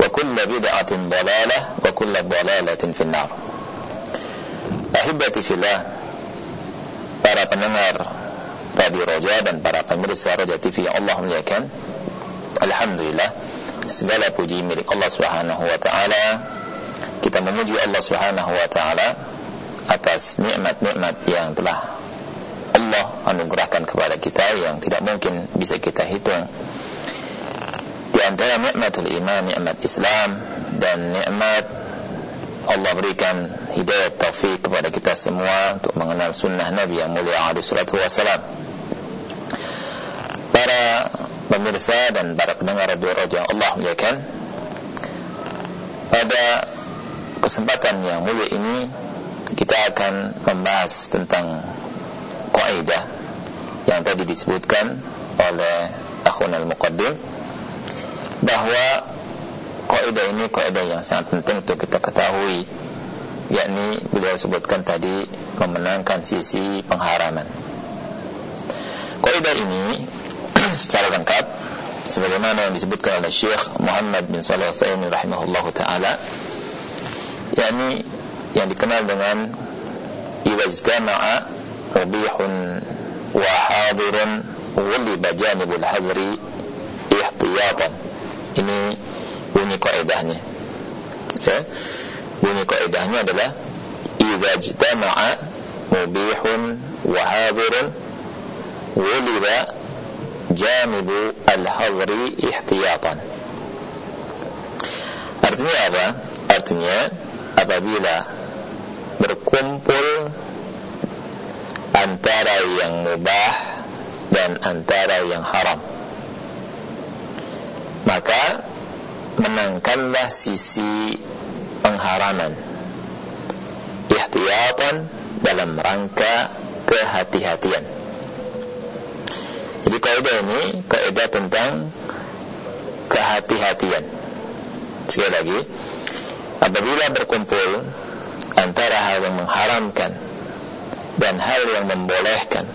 وكل بدعة ضلالة وكل ضلالة في النار Ahibati fillah Para pendengar Radio Roja dan para pemirsa Roja TV yang Allah muliakan Alhamdulillah Segala puji milik Allah Subhanahu wa taala. Kita memuji Allah Subhanahu wa taala atas nikmat-nikmat yang telah Allah anugerahkan kepada kita yang tidak mungkin bisa kita hitung. Di antara nikmatul iman, nikmat Islam dan nikmat Allah berikan hidayah taufik kepada kita semua untuk mengenal sunnah Nabi yang mulia alaihi salatu wasalam. Para pemirsa dan para pendengar radio Raja Allah muliakan. Pada kesempatan yang mulia ini kita akan membahas tentang kaidah yang tadi disebutkan oleh akhun al-muqaddim bahawa kaidah ini kaidah yang sangat penting untuk kita ketahui. Yakni beliau sebutkan tadi memenangkan sisi pengharaman. Kaidah ini secara lengkap sebagaimana yang disebutkan oleh Syekh Muhammad bin Shalih Al-Utsaimin rahimahullah taala yakni yang dikenal dengan idza ijtama'a mubihun wa hadirun ghuliba janibul hadri ihtiyatan ini bunyi kaidahnya ya. Bunyi kaidahnya adalah idza ijtama'a mubihun wa hadirun wuliba janibu al-hadri ihtiyatan. Artinya apa? Artinya apabila berkumpul antara yang mubah dan antara yang haram maka menangkanlah sisi pengharaman. Ihtiyatan dalam rangka kehati-hatian. Jadi kaidah ini kaidah tentang kehati-hatian. Sekali lagi apabila berkumpul antara hal yang mengharamkan dan hal yang membolehkan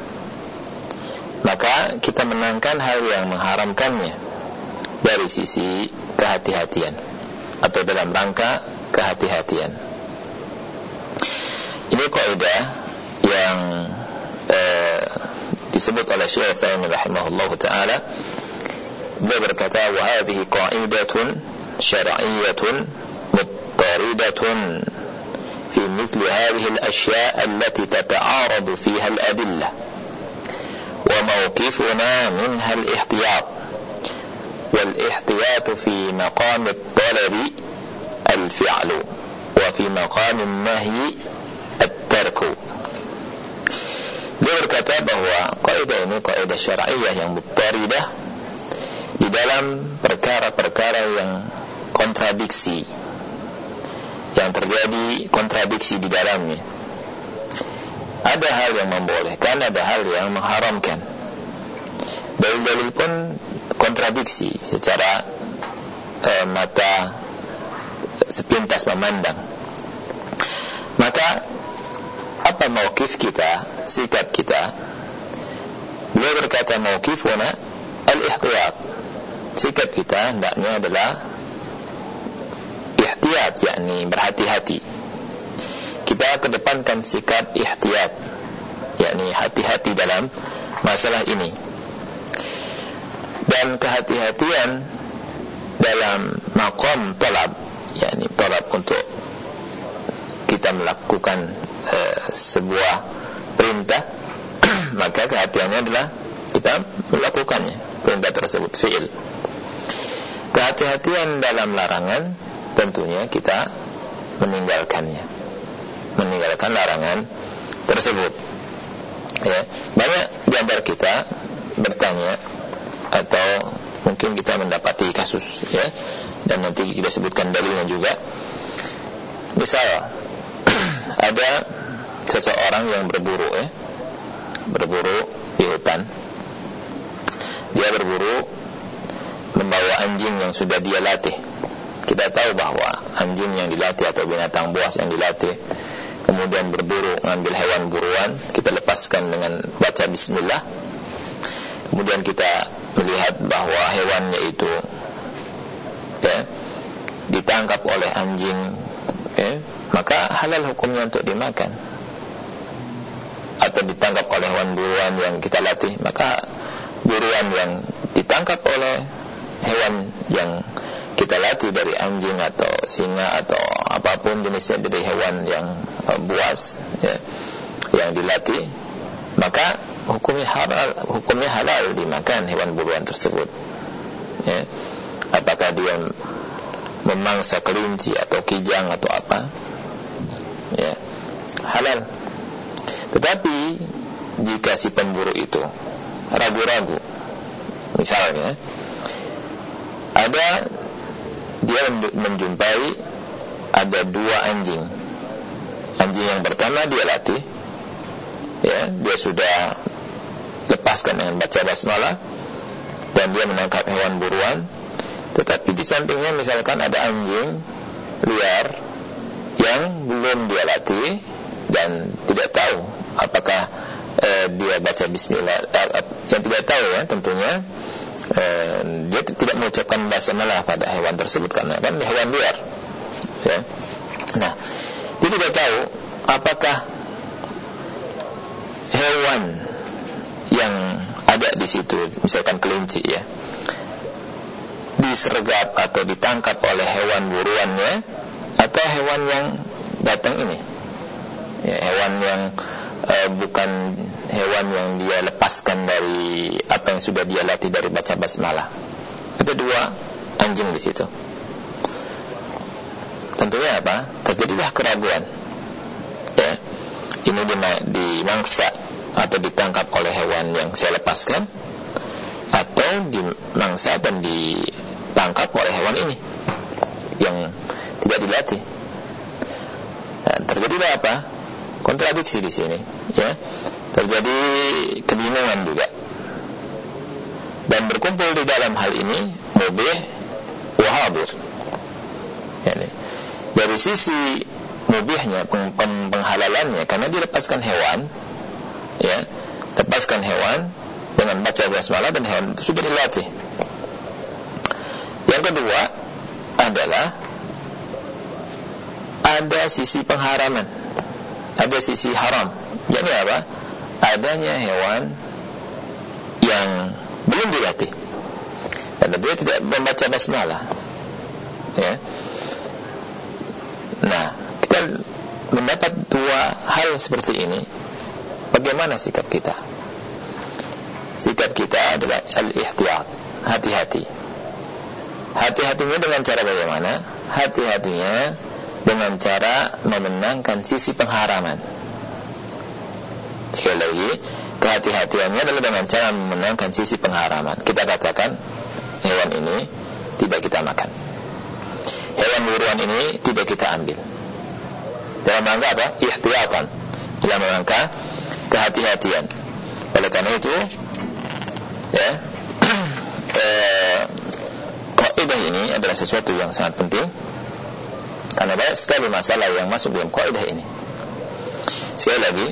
maka kita menangkan hal yang mengharamkannya dari sisi kehati-hatian atau dalam rangka kehati-hatian. Ini kaidah yang eh, disebut oleh Syekh Utsaimin rahimahullah taala. Beliau berkata, "Wa hadhihi qa'idatun syar'iyyatun muttaridatun fi mithli hadhihi al-ashya' allati tata'aradu fiha al-adillah." وموقفنا منها الاحتياط والاحتياط في مقام الطلب الفعل وفي مقام النهي الترك Dia berkata bahawa kaidah ini kaidah syar'iyah yang muttaridah di dalam perkara-perkara yang kontradiksi yang terjadi kontradiksi di dalamnya. Ada hal yang membolehkan, ada hal yang mengharamkan. Dalil-dalil pun kontradiksi secara eh, mata sepintas memandang. Maka apa mauqif kita, sikap kita? Beliau berkata mauqifuna al-ihtiyat sikap kita hendaknya adalah ihtiyat yakni berhati-hati kita kedepankan sikap ihtiyat yakni hati-hati dalam masalah ini dan kehati-hatian dalam maqam talab yakni talab untuk kita melakukan uh, sebuah perintah maka kehatiannya adalah kita melakukannya perintah tersebut fi'il. Kehati-hatian dalam larangan tentunya kita meninggalkannya meninggalkan larangan tersebut. Ya banyak di antara kita bertanya atau mungkin kita mendapati kasus ya. Dan nanti kita sebutkan dalilnya juga. Misal ada seseorang yang berburu ya. Berburu di hutan. Dia berburu membawa anjing yang sudah dia latih. Kita tahu bahwa anjing yang dilatih atau binatang buas yang dilatih kemudian berburu mengambil hewan buruan kita lepaskan dengan baca bismillah. Kemudian kita melihat bahwa hewannya itu ya, ditangkap oleh anjing ya, maka halal hukumnya untuk dimakan. Atau ditangkap oleh hewan buruan yang kita latih maka buruan yang ditangkap oleh hewan yang kita latih dari anjing atau singa atau apapun jenisnya dari hewan yang uh, buas ya, yang dilatih maka hukumnya halal hukumnya halal dimakan hewan buruan tersebut ya. apakah dia memangsa kelinci atau kijang atau apa ya halal tetapi jika si pemburu itu ragu-ragu misalnya ada dia menjumpai ada dua anjing. Anjing yang pertama dia latih, ya, dia sudah lepaskan dengan baca basmalah dan dia menangkap hewan buruan. Tetapi di sampingnya misalkan ada anjing liar yang belum dia latih dan tidak tahu apakah eh, dia baca bismillah eh, yang tidak tahu ya tentunya eh, dia tidak mengucapkan basmalah pada hewan tersebut karena kan hewan liar. Ya. Nah, dia tidak tahu apakah hewan yang ada di situ, misalkan kelinci ya, disergap atau ditangkap oleh hewan buruannya atau hewan yang datang ini, ya, hewan yang uh, bukan hewan yang dia lepaskan dari apa yang sudah dia latih dari baca basmalah. Ada dua anjing di situ. Tentunya apa? Terjadilah keraguan. Ya. Ini dimangsa atau ditangkap oleh hewan yang saya lepaskan. Atau dimangsa dan ditangkap oleh hewan ini. Yang tidak dilatih. Nah, terjadilah apa? kontradiksi di sini ya. Terjadi kebingungan juga. Dan berkumpul di dalam hal ini mubih wahabir yani, dari sisi mubihnya peng peng penghalalannya karena dilepaskan hewan ya lepaskan hewan dengan baca basmalah dan hewan itu sudah dilatih yang kedua adalah ada sisi pengharaman ada sisi haram. Jadi apa? Adanya hewan yang belum dilatih. Dan dia tidak membaca basmalah. Ya. Nah, kita mendapat dua hal seperti ini. Bagaimana sikap kita? Sikap kita adalah al-ihtiyat, hati-hati. Hati-hatinya dengan cara bagaimana? Hati-hatinya dengan cara memenangkan sisi pengharaman. Sekali lagi, kehati-hatiannya adalah dengan cara memenangkan sisi pengharaman. Kita katakan hewan ini tidak kita makan. Hewan buruan ini tidak kita ambil. Dalam rangka apa? Ihtiyatan. Dalam rangka kehati-hatian. Oleh karena itu, ya, eh, kaidah ini adalah sesuatu yang sangat penting. Karena banyak sekali masalah yang masuk dalam kaidah ini. Sekali lagi,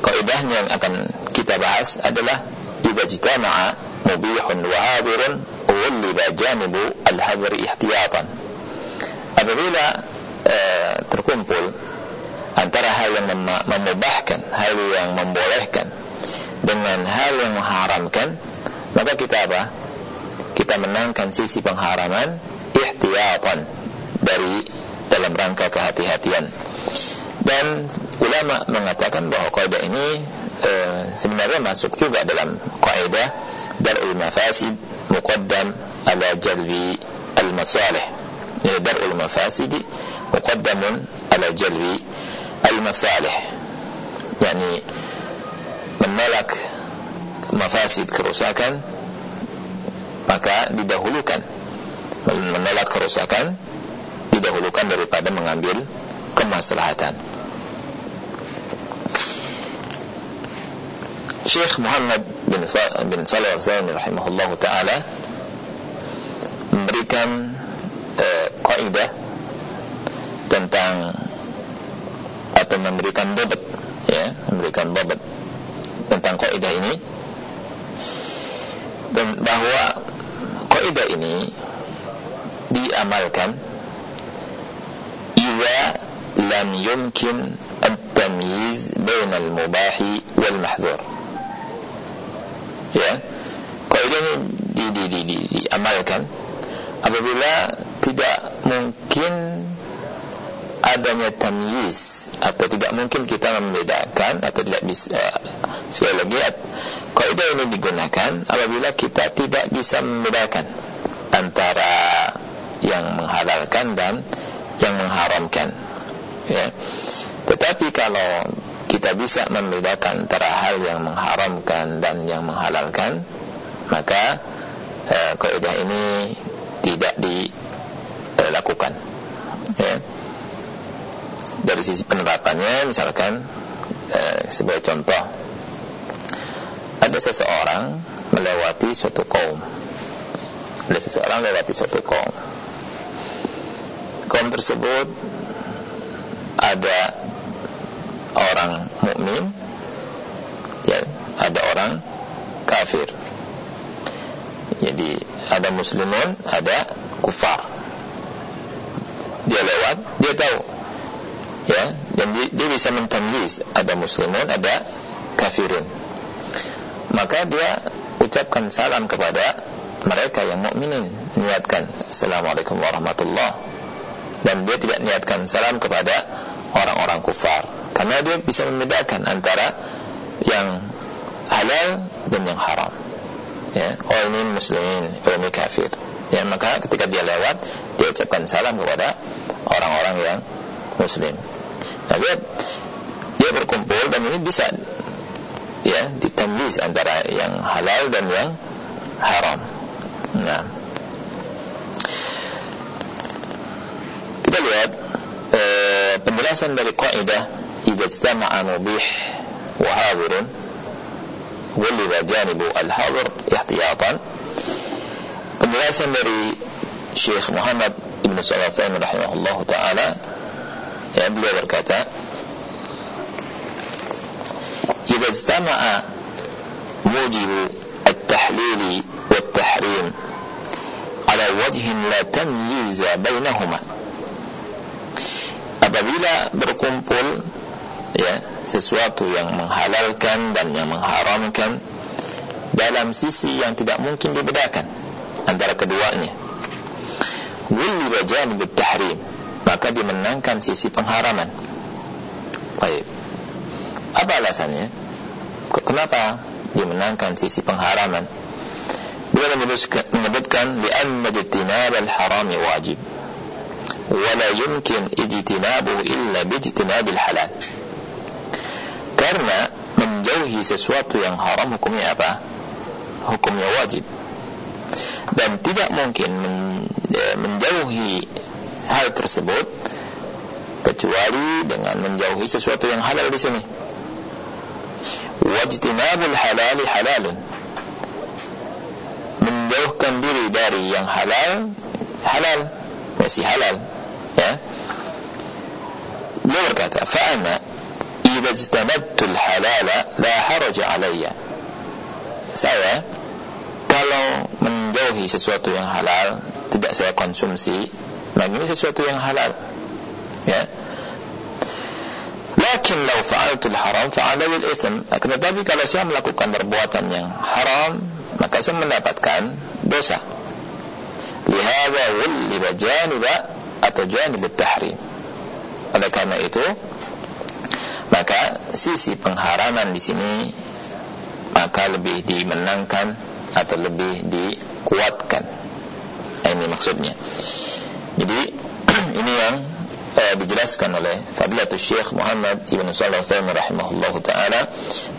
kaidah yang akan kita bahas adalah juga jika ma'a mubihun wa hadirun ulliba janibu al-hadri ihtiyatan. Apabila eh, terkumpul antara hal yang mem memubahkan hal yang membolehkan dengan hal yang mengharamkan maka kita apa? Kita menangkan sisi pengharaman ihtiyatan dari dalam rangka kehati-hatian. Dan ulama mengatakan bahawa kaidah ini e, sebenarnya masuk juga dalam kaidah darul mafasid muqaddam ala jalbi al masalih ini darul mafasid muqaddamun ala jalbi al masalih yakni menolak mafasid kerusakan maka didahulukan. Menolak kerusakan didahulukan daripada mengambil kemaslahatan. Syekh Muhammad bin Salih Al-Zaini rahimahullah taala memberikan uh, kaidah tentang atau memberikan babat ya memberikan babat tentang kaidah ini. Dan bahawa kaidah ini diamalkan jika lam yumkin at-tamyiz bain al-mubah wal mahdhur ya kaidah ini di, di, di, di, diamalkan apabila tidak mungkin adanya tamyiz atau tidak mungkin kita membedakan atau tidak bisa sekali lagi kaidah ini digunakan apabila kita tidak bisa membedakan antara yang menghalalkan dan yang mengharamkan ya. Tetapi kalau kita bisa membedakan antara hal yang mengharamkan dan yang menghalalkan maka eh, kaidah ini tidak dilakukan ya dari sisi penerapannya misalkan eh, sebagai contoh ada seseorang melewati suatu kaum. Ada seseorang melewati suatu kaum. Kaum tersebut ada orang mukmin ya ada orang kafir. Jadi ada muslimun ada kufar. Dia lewat dia tahu ya dan dia, bisa mentamyiz ada muslimun ada kafirin maka dia ucapkan salam kepada mereka yang mukminin niatkan assalamualaikum warahmatullahi dan dia tidak niatkan salam kepada orang-orang kufar. Karena dia bisa membedakan antara yang halal dan yang haram. Ya oh ini muslimin oh ini kafir. Ya maka ketika dia lewat dia ucapkan salam kepada orang-orang yang muslim nah dia berkumpul dan ini bisa ya ditamyiz antara yang halal dan yang haram. Nah. Kita lihat e, penjelasan dari kaidah idza ijtama'a mubih wa hadirun waliba janibu al-hadir ihtiyatan. Penjelasan dari Syekh Muhammad Ibn Salatain rahimahullah ta'ala yang beliau berkata إذا اجتمع موجب التحليل والتحريم على وجه لا تمييز بينهما apabila berkumpul ya sesuatu yang menghalalkan dan yang mengharamkan dalam sisi yang tidak mungkin dibedakan antara keduanya wulli bajan tahrim maka dimenangkan sisi pengharaman. Baik. Apa alasannya? Kenapa dimenangkan sisi pengharaman? Beliau menyebutkan li'anna ijtinab al-haram wajib. Wala yumkin ijtinabuhu illa bijtinab al-halal. Karena menjauhi sesuatu yang haram hukumnya apa? Hukumnya wajib. Dan tidak mungkin menjauhi hal tersebut kecuali dengan menjauhi sesuatu yang halal di sini. Wajtinabul halal halalun. Menjauhkan diri dari yang halal halal masih halal ya. Dia berkata fa'ana idza ijtanabtu al-halala la haraj alayya. Saya kalau menjauhi sesuatu yang halal tidak saya konsumsi maka ini sesuatu yang halal. Ya. Lakin law fa'altu al-haram fa'alayya al-ithm akan tetapi kalau saya melakukan perbuatan yang haram maka saya mendapatkan dosa. Lihada wulliba janiba atau janib tahrim. Oleh karena itu maka sisi pengharaman di sini maka lebih dimenangkan atau lebih dikuatkan. Ini maksudnya jadi ini yang eh, dijelaskan oleh Fadilatul Syekh Muhammad Ibn Salih Al-Sawmi rahimahullah ta'ala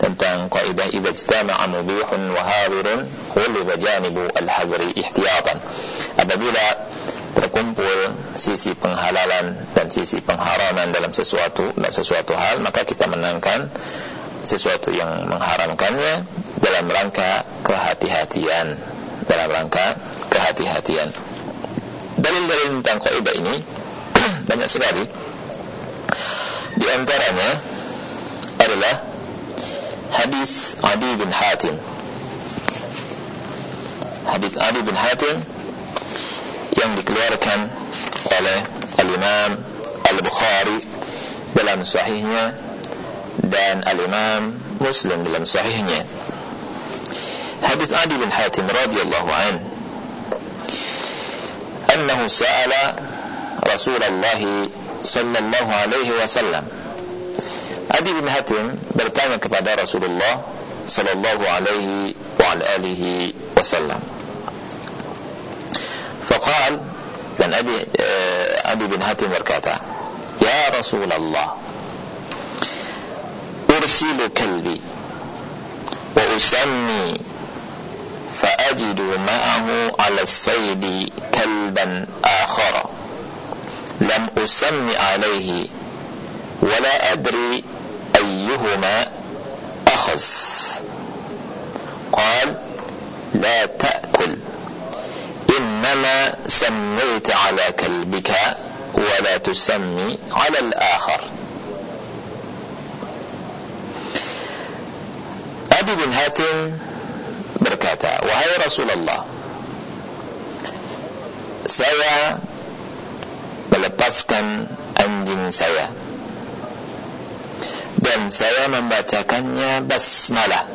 tentang kaidah idha jtama'a mubihun wa hadirun huliba janibu al-hadri ihtiyatan. Apabila terkumpul sisi penghalalan dan sisi pengharaman dalam sesuatu dan sesuatu hal maka kita menangkan sesuatu yang mengharamkannya dalam rangka kehati-hatian dalam rangka kehati-hatian dalil-dalil tentang kaidah ini banyak sekali. Di antaranya adalah hadis Adi bin Hatim. Hadis Adi bin Hatim yang dikeluarkan oleh Al-Imam Al-Bukhari dalam sahihnya dan Al-Imam Muslim dalam sahihnya. Hadis Adi bin Hatim radhiyallahu an annahu sa'ala Rasulullah sallallahu alaihi wasallam Adi bin Hatim bertanya kepada Rasulullah sallallahu alaihi wa alihi wasallam فقال dan Abi uh, Adi bin Hatim berkata Ya Rasulullah ursilu kalbi wa usammi فأجد معه على الصيد كلبا آخر. لم أسمي عليه ولا أدري أيهما أخذ. قال لا تأكل. إنما سميت على كلبك ولا تسمي على الآخر. Adi bin Hatim berkata, Wahai Rasulullah, saya melepaskan anjing saya dan saya membacakannya basmalah.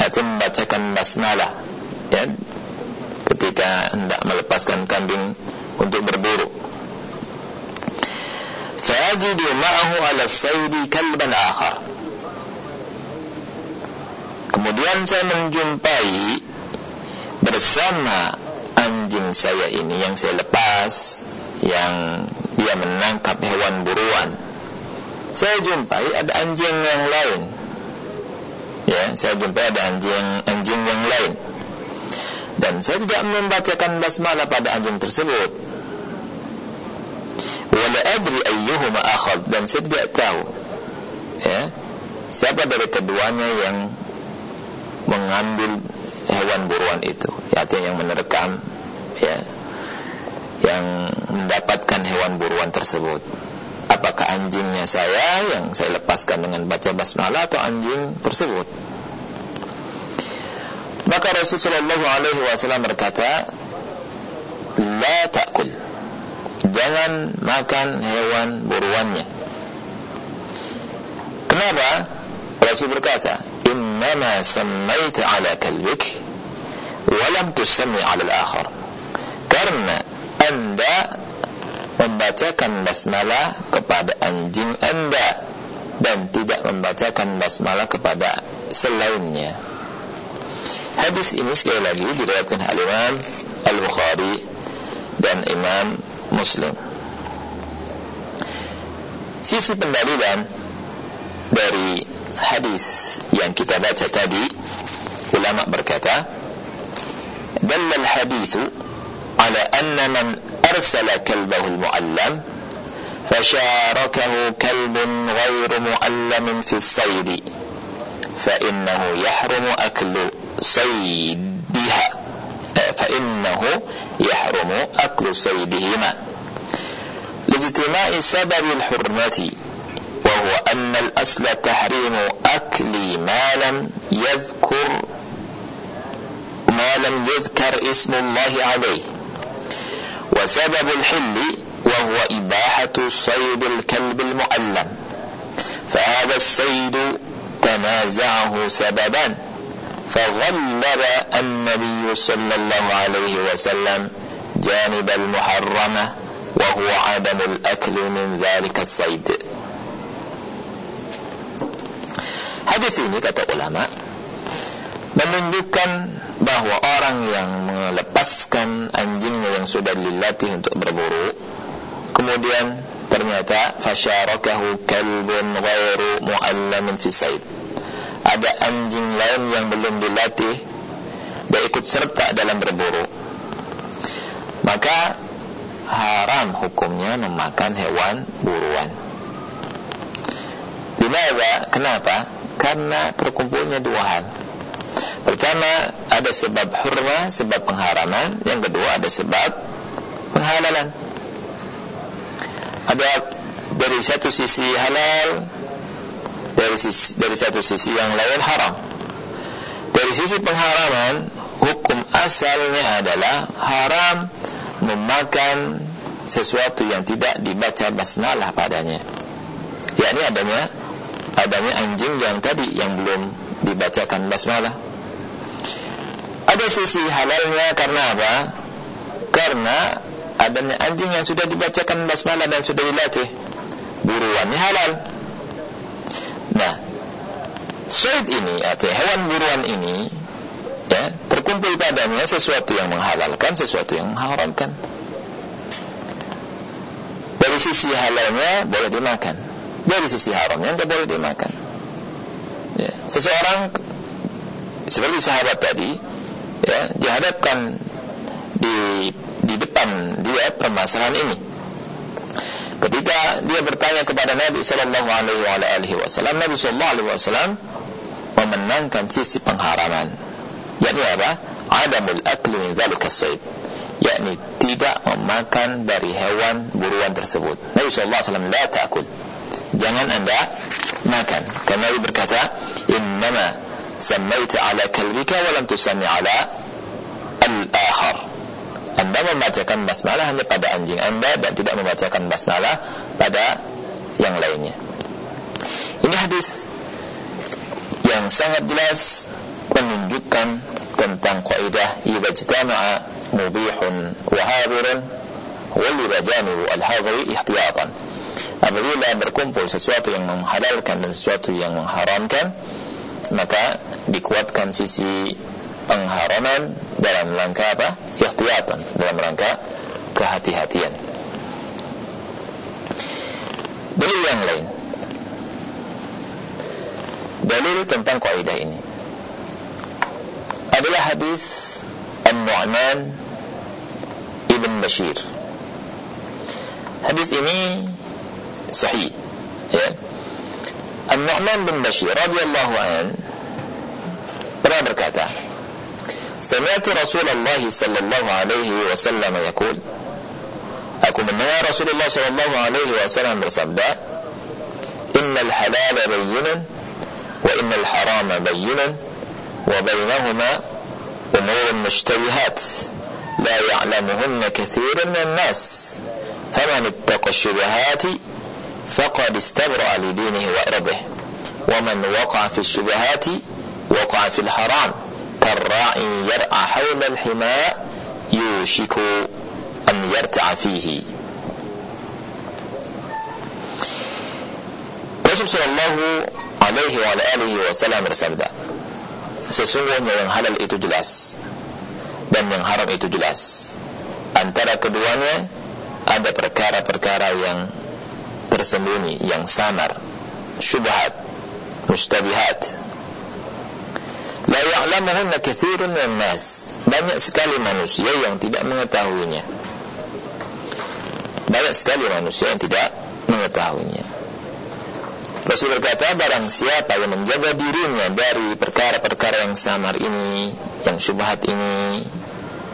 Itu membacakan basmalah. Ya, ketika hendak melepaskan kambing untuk berburu. Fajidu ma'ahu ala saydi kalban akhar. Kemudian saya menjumpai bersama anjing saya ini yang saya lepas yang dia menangkap hewan buruan. Saya jumpai ada anjing yang lain. Ya, saya jumpai ada anjing anjing yang lain dan saya tidak membacakan basmalah pada anjing tersebut wala adri ayyuhuma akhad dan saya tidak tahu ya siapa dari keduanya yang mengambil hewan buruan itu. Artinya yang menerkam ya. Yang mendapatkan hewan buruan tersebut. Apakah anjingnya saya yang saya lepaskan dengan baca basmalah atau anjing tersebut? Maka Rasulullah Alaihi Wasallam berkata, La ta'kul. Jangan makan hewan buruannya. Kenapa? Rasul berkata Innama sammaita ala kalbik Walam tusammi ala al-akhar Karena anda membacakan basmalah kepada anjing anda dan tidak membacakan basmalah kepada selainnya Hadis ini sekali lagi diriwayatkan oleh Imam Al-Bukhari dan Imam Muslim. Sisi pendalilan dari hadis yang kita baca tadi, ulama berkata, "Dalla al-hadithu ala anna man arsala kalbahu al-mu'allam فشاركه كلب غير معلم في الصيد فإنه يحرم أكله صيدها فإنه يحرم أكل صيدهما لاجتماع سبب الحرمة وهو أن الأصل تحريم أكل ما لم يذكر لم يذكر اسم الله عليه. وسبب الحل وهو إباحة صيد الكلب المعلم فهذا الصيد تنازعه سببا. فغلب النبي صلى الله عليه وسلم جانب المحرمة وهو عدم الأكل من ذلك الصيد. Hadis ini kata ulama menunjukkan bahawa orang yang melepaskan anjingnya yang sudah dilatih untuk berburu kemudian ternyata fasyarakahu kalbun ghairu muallamin fi sayd ada anjing lain yang belum dilatih dia ikut serta dalam berburu maka haram hukumnya memakan hewan buruan Limaza? Kenapa? Karena terkumpulnya dua hal Pertama, ada sebab hurma, sebab pengharaman Yang kedua, ada sebab penghalalan Ada dari satu sisi halal dari sisi, dari satu sisi yang lain haram. Dari sisi pengharaman, hukum asalnya adalah haram memakan sesuatu yang tidak dibaca basmalah padanya. Yakni adanya adanya anjing yang tadi yang belum dibacakan basmalah. Ada sisi halalnya karena apa? Karena adanya anjing yang sudah dibacakan basmalah dan sudah dilatih. Buruannya halal. Nah, Suid ini atau hewan buruan ini ya, terkumpul padanya sesuatu yang menghalalkan, sesuatu yang mengharamkan. Dari sisi halalnya boleh dimakan, dari sisi haramnya tidak boleh dimakan. Ya, seseorang seperti sahabat tadi, ya, dihadapkan di di depan dia permasalahan ini. Ketika dia bertanya kepada Nabi sallallahu alaihi wasallam Nabi sallallahu alaihi wasallam memenangkan sisi pengharaman. Yakni apa? Adamul akli min zalika sayd yakni tidak memakan dari hewan buruan tersebut. Nabi sallallahu alaihi wasallam la ta'kul jangan anda makan karena Nabi berkata innama sammaita ala kalbika wa lam tusammi ala al-akhar anda membacakan basmalah hanya pada anjing anda dan tidak membacakan basmalah pada yang lainnya. Ini hadis yang sangat jelas menunjukkan tentang kaidah idza jtama'a mubihun wa hadirun walida janibu al-hadiri ihtiyatan. Apabila berkumpul sesuatu yang menghalalkan dan sesuatu yang mengharamkan, maka dikuatkan sisi pengharaman dalam rangka apa? Ihtiyatan dalam rangka kehati-hatian. Dalil yang lain. Dalil tentang kaidah ini adalah hadis An-Nu'man Ibn Bashir. Hadis ini صحيح. إيه؟ النعمان بن بشير رضي الله عنه رأى بركاته سمعت رسول الله صلى الله عليه وسلم يقول أكو من هو رسول الله صلى الله عليه وسلم بصبدا إن الحلال بينا وإن الحرام بينا وبينهما أمور مشتبهات لا يعلمهن كثير من الناس فمن اتقى الشبهات فقد استبرأ لدينه وأربه ومن وقع في الشبهات وقع في الحرام. كالرائي يرعى حول الحماء يوشك أن يرتع فيه. رسول صلى الله عليه وعلى آله وسلم رسالة sesungguhnya yang halal itu jelas dan yang haram itu أن ترى keduanya ada perkara-perkara yang Tersembunyi Yang samar Syubhat Mustabihat la ya'lamuhunna kathirun min nas. Banyak sekali manusia yang tidak mengetahuinya. Banyak sekali manusia yang tidak mengetahuinya. Rasul berkata barang siapa yang menjaga dirinya dari perkara-perkara yang samar ini yang syubhat ini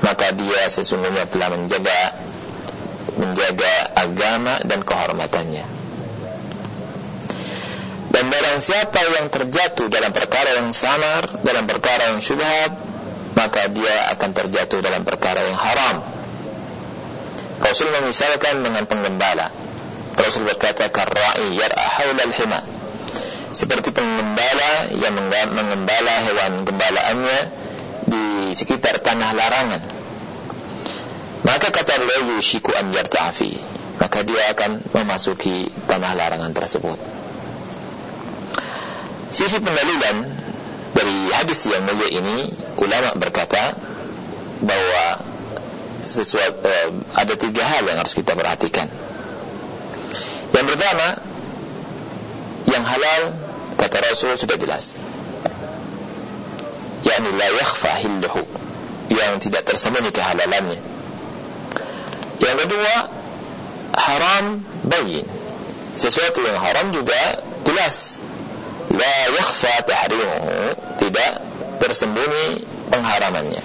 maka dia sesungguhnya telah menjaga menjaga agama dan kehormatannya. Dan barang siapa yang terjatuh dalam perkara yang samar, dalam perkara yang syubhat, maka dia akan terjatuh dalam perkara yang haram. Rasul memisalkan dengan penggembala. Rasul berkata karra'i yar'a hawla al-hima seperti penggembala yang mengembala hewan gembalaannya di sekitar tanah larangan. Maka kata beliau yushiku an yarta'afi maka dia akan memasuki tanah larangan tersebut. Sisi pendalilan dari hadis yang mulia ini ulama berkata bahwa sesuatu eh, ada tiga hal yang harus kita perhatikan. Yang pertama yang halal kata Rasul sudah jelas. Yakni la yakhfa hilluhu yang tidak tersembunyi kehalalannya. Yang kedua haram bayin. Sesuatu yang haram juga jelas. La yakhfa tahrimuhu, tidak tersembunyi pengharamannya.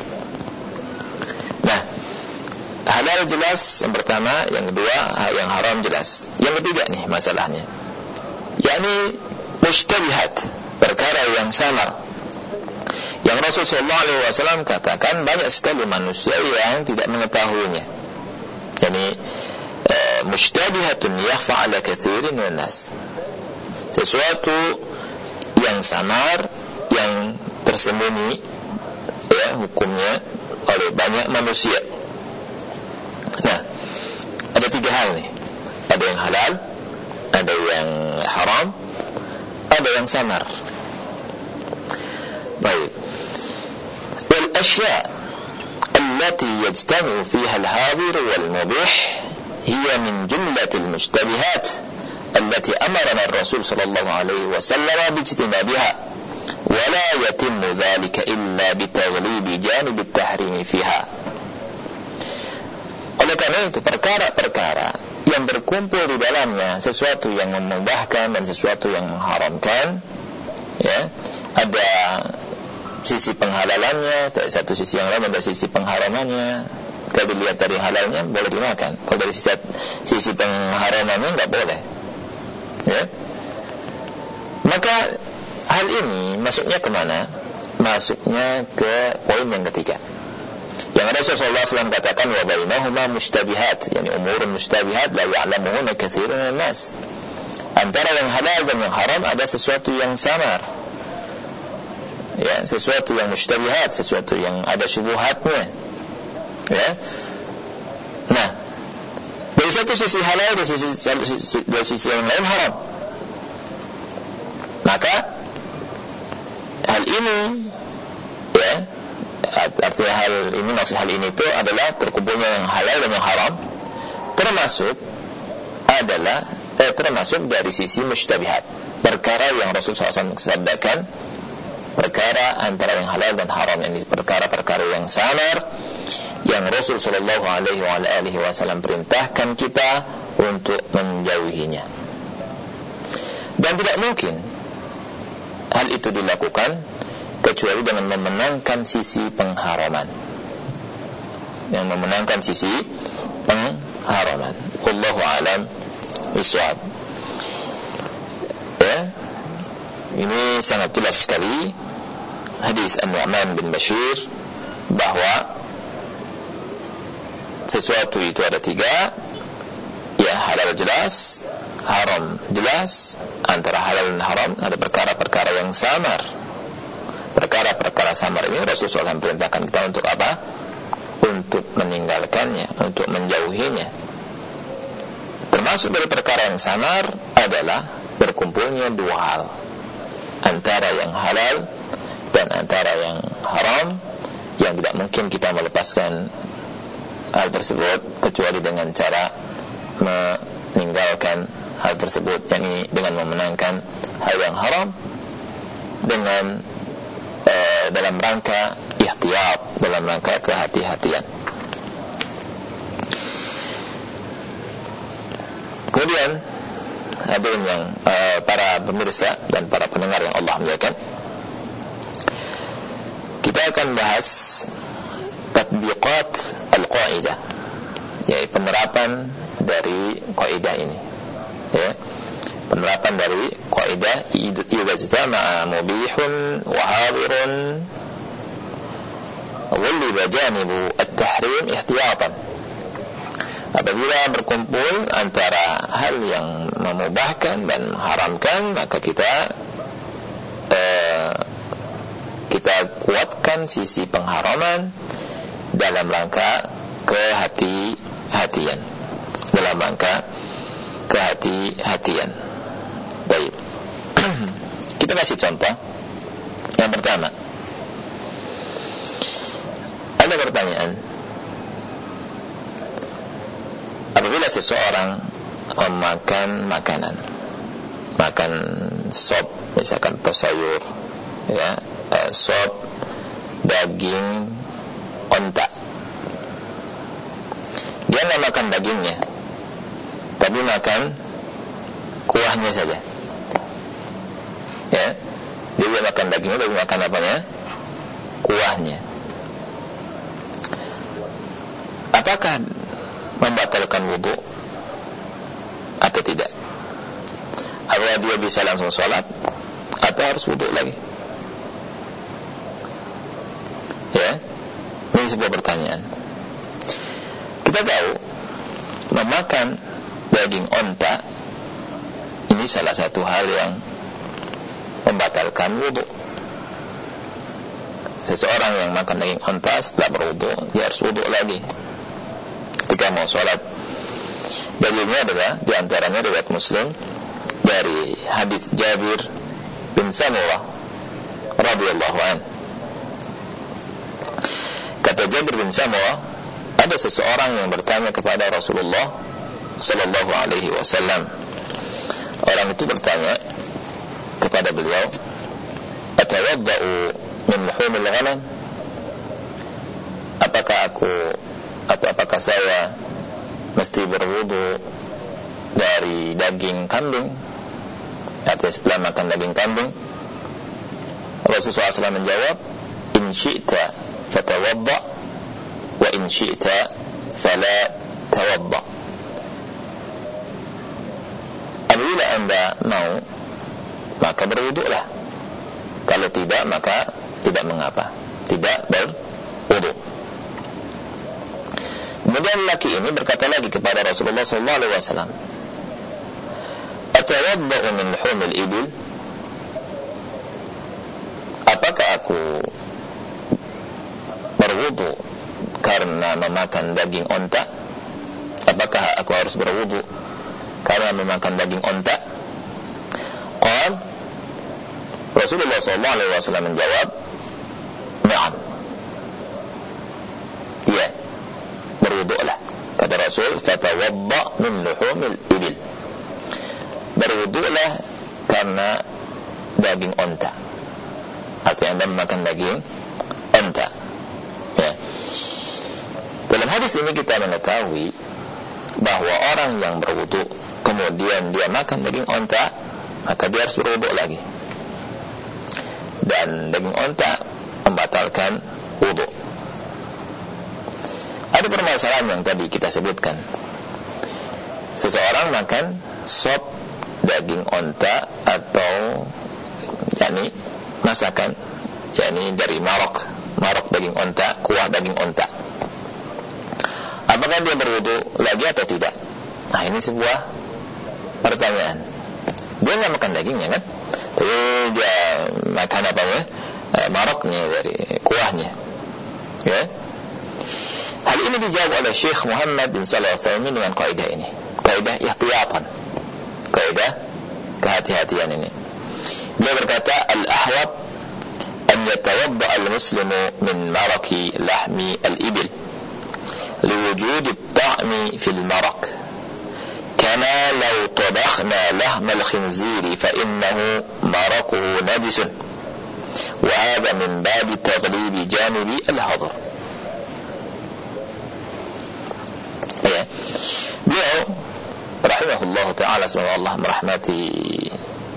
Nah, halal jelas yang pertama, yang kedua yang haram jelas. Yang ketiga nih masalahnya. yakni mushtabihat, perkara yang samar. Yang Rasulullah SAW katakan banyak sekali manusia yang tidak mengetahuinya yani uh, mushtabihatun yakhfa ala kathirin min nas sesuatu yang samar yang tersembunyi ya hukumnya oleh banyak manusia nah ada tiga hal nih ada yang halal ada yang haram ada yang samar baik wal asya' التي يجتمع فيها الحاضر والمبيح هي من جملة المشتبهات التي أمرنا الرسول صلى الله عليه وسلم باجتنابها ولا يتم ذلك إلا بتغليب جانب التحريم فيها oleh karena itu perkara-perkara yang berkumpul di dalamnya sesuatu yang memubahkan dan sesuatu yang mengharamkan ya ada sisi penghalalannya, dari satu sisi yang lain ada sisi pengharamannya. kalau dilihat dari halalnya boleh dimakan. Kalau dari sisi, sisi pengharamannya enggak boleh. Ya. Maka hal ini masuknya kemana? Masuknya ke poin yang ketiga. Yang ada Rasulullah SAW katakan wa bainahuma mustabihat, yani umurun mustabihat la ya'lamuhunna katsirun nas. Antara yang halal dan yang haram ada sesuatu yang samar ya sesuatu yang mustabihat sesuatu yang ada syubhatnya ya. Nah. Dari satu sisi halal dari sisi dari sisi yang lain haram. Maka hal ini ya artinya hal ini maksud hal ini itu adalah terkumpulnya yang halal dan yang haram termasuk adalah eh, termasuk dari sisi mustabihat perkara yang Rasulullah SAW sabdakan perkara antara yang halal dan haram ini perkara-perkara yang samar yang Rasul sallallahu alaihi wasallam perintahkan kita untuk menjauhinya. Dan tidak mungkin hal itu dilakukan kecuali dengan memenangkan sisi pengharaman. Yang memenangkan sisi pengharaman. Wallahu alam bisawab. Ya. Ini sangat jelas sekali hadis An-Nu'man bin Bashir bahwa sesuatu itu ada tiga. Ya halal jelas haram jelas antara halal dan haram ada perkara-perkara yang samar. Perkara-perkara samar ini Rasulullah SAW perintahkan kita untuk apa? untuk meninggalkannya untuk menjauhinya. Termasuk dari perkara yang samar adalah berkumpulnya dua hal. Antara yang halal dan antara yang haram yang tidak mungkin kita melepaskan hal tersebut kecuali dengan cara meninggalkan hal tersebut yakni dengan memenangkan hal yang haram dengan e, dalam rangka ihtiyat dalam rangka kehati-hatian. Kemudian hadirin yang e, para pemirsa dan para pendengar yang Allah muliakan kita akan bahas tatbiqat al-qaidah. Yaitu penerapan dari kaidah ini. Ya. Penerapan dari kaidah idza ijtama'a mubihun wa hadirun ghuliba janibu at-tahrim ihtiyatan. Apabila berkumpul antara hal yang memubahkan dan mengharamkan maka kita uh, kita kuatkan sisi pengharaman dalam rangka kehati-hatian. Dalam rangka kehati-hatian. Baik. Kita kasih contoh. Yang pertama. Ada pertanyaan. Apabila seseorang memakan makanan makan sop misalkan atau sayur ya eh, sop daging onta dia tidak makan dagingnya. Tapi makan kuahnya saja. Ya? Dia tidak makan dagingnya tapi makan apanya? Kuahnya. Apakah membatalkan wudhu atau tidak? Apakah dia bisa langsung sholat atau harus wudhu lagi ya ini sebuah pertanyaan. Kita tahu memakan daging onta ini salah satu hal yang membatalkan wudhu. Seseorang yang makan daging onta setelah berwudhu dia harus wudhu lagi. Ketika mau sholat dalilnya adalah diantaranya riwayat muslim dari hadis Jabir bin Samurah radhiyallahu an kata Jabir bin Samurah ada seseorang yang bertanya kepada Rasulullah sallallahu alaihi wasallam. Orang itu bertanya kepada beliau atawadda'u min luhumil ghanam? Apakah aku atau apakah saya mesti berwudu dari daging kambing? Artinya setelah makan daging kambing. Rasulullah SAW menjawab in syi'ta fatawadda wa in syi'ta fala tawadda apabila anda mau maka berwuduklah. Kalau tidak maka tidak mengapa. Tidak berwuduk. Kemudian laki ini berkata lagi kepada Rasulullah SAW atawadda'u min humil ibil? Apakah aku berwudu karena memakan daging onta. Apakah aku harus berwudu karena memakan daging onta? Qal Rasulullah SAW menjawab na'am. Ya berwudu'lah kata Rasul fatawadda min luhumil ibil. Berwudu'lah karena daging onta. Artinya anda memakan daging onta hadis ini kita mengetahui bahawa orang yang berwudu kemudian dia makan daging onta maka dia harus berwudu lagi. Dan daging onta membatalkan wudu ada permasalahan yang tadi kita sebutkan. Seseorang makan sop daging onta atau yakni masakan yakni dari marok marok daging onta kuah daging onta apakah dia berwudu lagi atau tidak? Nah ini sebuah pertanyaan. Dia nggak makan dagingnya kan? Tapi dia makan apa ya maroknya dari kuahnya. Ya? Hal ini dijawab oleh Syekh Muhammad bin Salih Al-Thaymin dengan kaidah ini. Kaidah ihtiyatan. Kaidah kehati-hatian ini. Dia berkata al-ahwat an yatawadda al-muslimu min maraki lahmi al-ibil liwujud at-ta'mi fil marak kama law tabakhna lahm al-khinzir fa innahu marakuhu najis wa hadha min bab taghlib janibi al-hadr ya beliau rahimahullah taala semoga Allah merahmati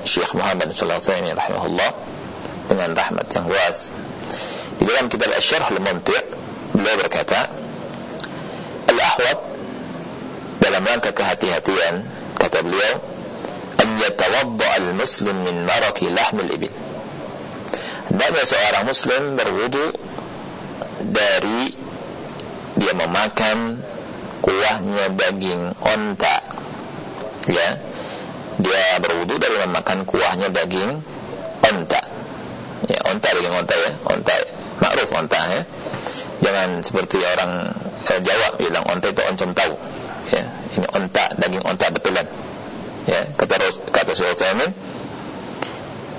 Syekh Muhammad sallallahu alaihi wasallam rahimahullah dengan rahmat yang luas di dalam kitab Asy-Syarh al-Mumti' beliau berkata al-ahwat dalam rangka kehati-hatian kata beliau an yatawadda al-muslim min maraki lahm al-ibil hendaknya seorang muslim berwudu dari dia memakan kuahnya daging onta ya. Dia berwudu dari memakan kuahnya daging onta ya onta daging onta ya onta makruf onta ya. Jangan seperti orang eh, Jawa bilang onta itu oncom tahu ya ini onta daging onta betulan ya kata kata Sulaiman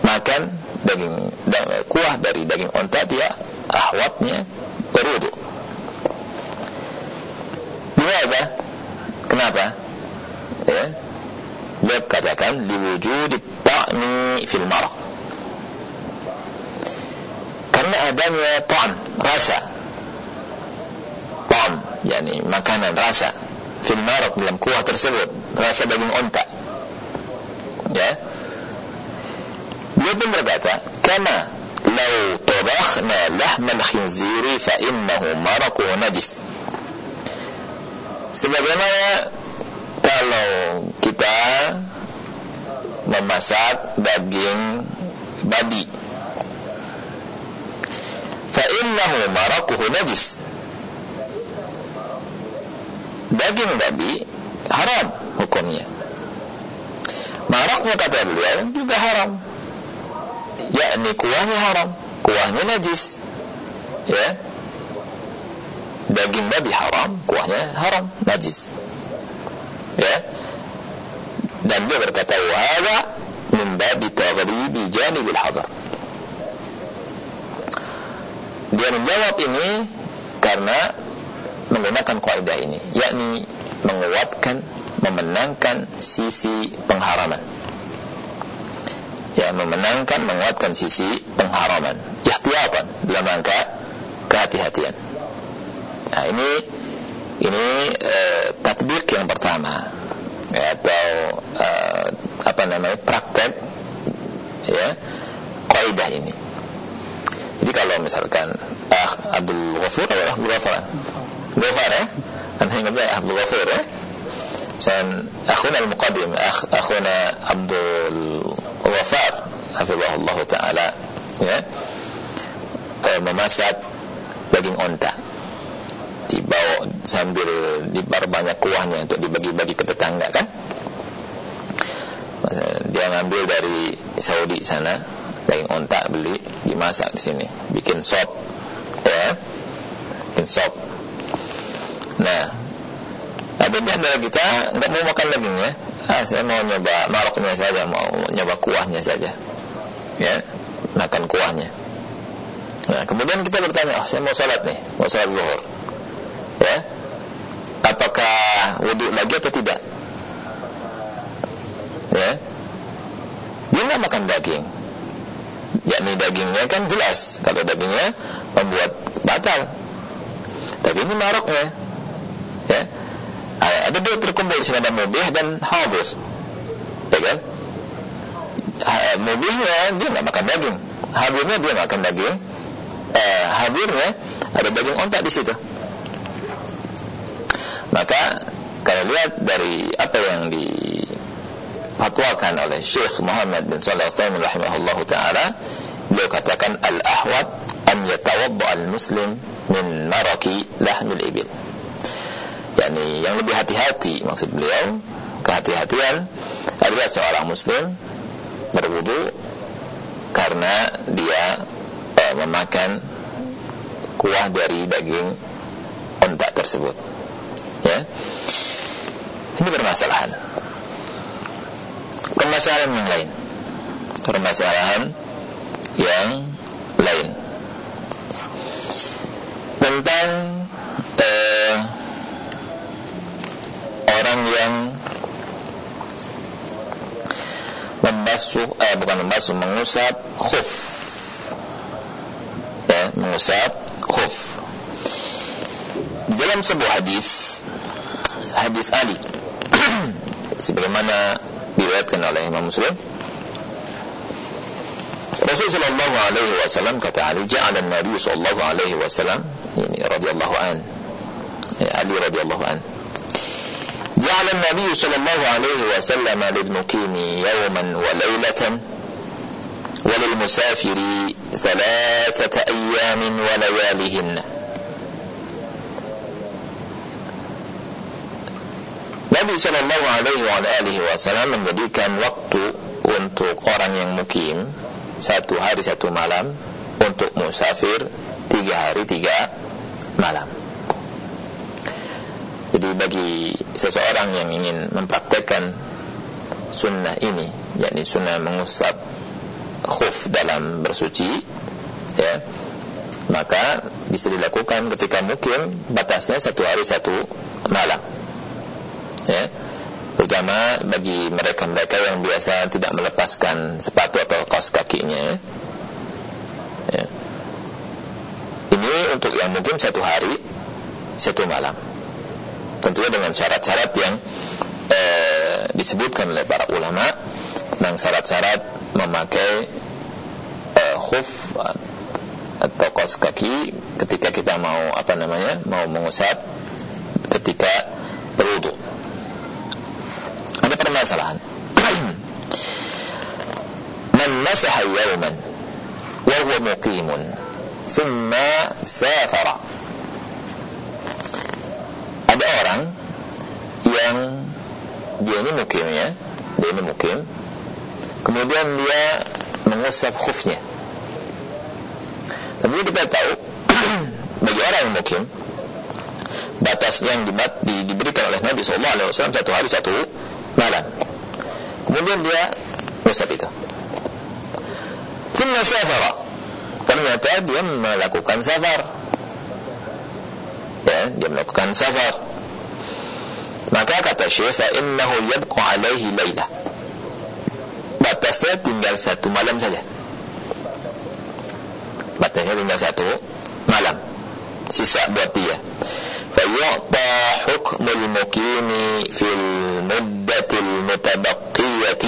makan daging kuah dari daging onta dia ahwatnya berwudu Kenapa? Kenapa? Ya. Dia katakan liwujud ta'mi fil maraq. Karena adanya ta'am, rasa. Yakni makanan rasa fil maraq dalam kuah tersebut, rasa daging onta. Ya. Dia pun berkata, "Kama law tabakhna lahm al-khinziri fa innahu maraqu najis." Sebagaimana kalau kita memasak daging babi fa innahu maraquhu najis daging babi haram hukumnya maraknya kata beliau juga haram yakni kuahnya haram kuahnya najis ya daging babi haram, kuahnya haram, najis. Ya. Dan dia berkata, "Wahada min babi taghribi janibil hadar." Dia menjawab ini karena menggunakan kaidah ini, yakni menguatkan, memenangkan sisi pengharaman. Ya, memenangkan, menguatkan sisi pengharaman. Ihtiyatan dalam rangka kehati-hatian. Nah ini ini uh, tatbik yang pertama ya, atau uh, apa namanya praktek ya kaidah ini. Jadi kalau misalkan ah, Abdul Ghafur atau Abdul Ghafar? Ghafar ya? Anda ingat ya Abdul Ghafur ya? Dan akhuna al-muqaddim akh, akhuna Abdul Ghafar hafizahullah taala ya? Eh, memasak daging onta. Dibawa sambil dibar banyak kuahnya untuk dibagi-bagi ke tetangga kan? Dia ngambil dari Saudi sana daging onta beli dimasak di sini. Bikin sop ya? Bikin sop nah. Ada di antara kita nggak mau makan dagingnya ah saya mau nyoba maroknya saja mau nyoba kuahnya saja. Ya makan kuahnya. Nah kemudian kita bertanya oh saya mau sholat nih mau sholat zuhur. Ya. Apakah wudhu lagi atau tidak? Ya. Dia nggak makan daging. Yakni dagingnya kan jelas kalau dagingnya membuat batal. Tapi ini maroknya ya. Ada dua terkumpul di sini ada mubih dan hadir ya kan? Mubihnya dia nggak makan daging. Hadirnya dia makan daging. Eh, hadirnya ada daging ontak di situ. Maka kalau lihat dari apa yang difatwakan oleh Syekh Muhammad bin Shalih Al-Utsaimin rahimahullah taala beliau katakan al-ahwat an yatawadda al-muslim min maraki lahmil ibil yakni yang lebih hati-hati maksud beliau kehati-hatian adalah seorang muslim berwudu karena dia uh, memakan kuah dari daging unta tersebut. Ya. Ini permasalahan. Permasalahan yang lain. Permasalahan yang lain. Tentang eh, orang yang membasuh eh bukan membasuh mengusap khuf. Ya mengusap khuf. Dalam sebuah hadis hadis Ali sebagaimana diriwayatkan oleh Imam Muslim Rasul sallallahu alaihi wasallam kata Ali ja'ala alaihi wasallam ini radhiyallahu an. Ya, Ali radhiyallahu an جعل النبي صلى الله عليه وسلم للمقيم يوما وليلة وللمسافر ثلاثة أيام وليالهن Nabi Shallallahu Alaihi wa alihi Wasallam menjadikan waktu untuk orang yang mukim satu hari satu malam, untuk musafir tiga hari tiga malam. Jadi bagi seseorang yang ingin mempraktekkan sunnah ini, yakni sunnah mengusap khuf dalam bersuci, ya, maka bisa dilakukan ketika mukim batasnya satu hari satu malam. Ya, terutama bagi mereka-mereka yang biasa tidak melepaskan sepatu atau kaos kakinya ya. ini untuk yang mungkin satu hari satu malam tentunya dengan syarat-syarat yang eh, disebutkan oleh para ulama. Tentang syarat-syarat memakai eh, khuf atau kaos kaki ketika kita mau apa namanya mau mengusap ketika berwudu ada permasalahan. Man masaha yawman wa huwa muqimun thumma safara ada orang yang dia ini mukim ya dia ini mukim kemudian dia mengusap khufnya tapi kita tahu bagi orang yang mukim batas yang dibat, di, diberikan oleh Nabi SAW satu hari satu malam. Kemudian dia musab itu. Thumma safara. Ternyata dia melakukan safar. Ya, dia melakukan safar. Maka kata Syekh, "Innahu yabqa alaihi lailah." Batasnya tinggal satu malam saja. Batasnya tinggal satu malam. Sisa buat dia. فيعطى حكم المقيم في المدة المتبقية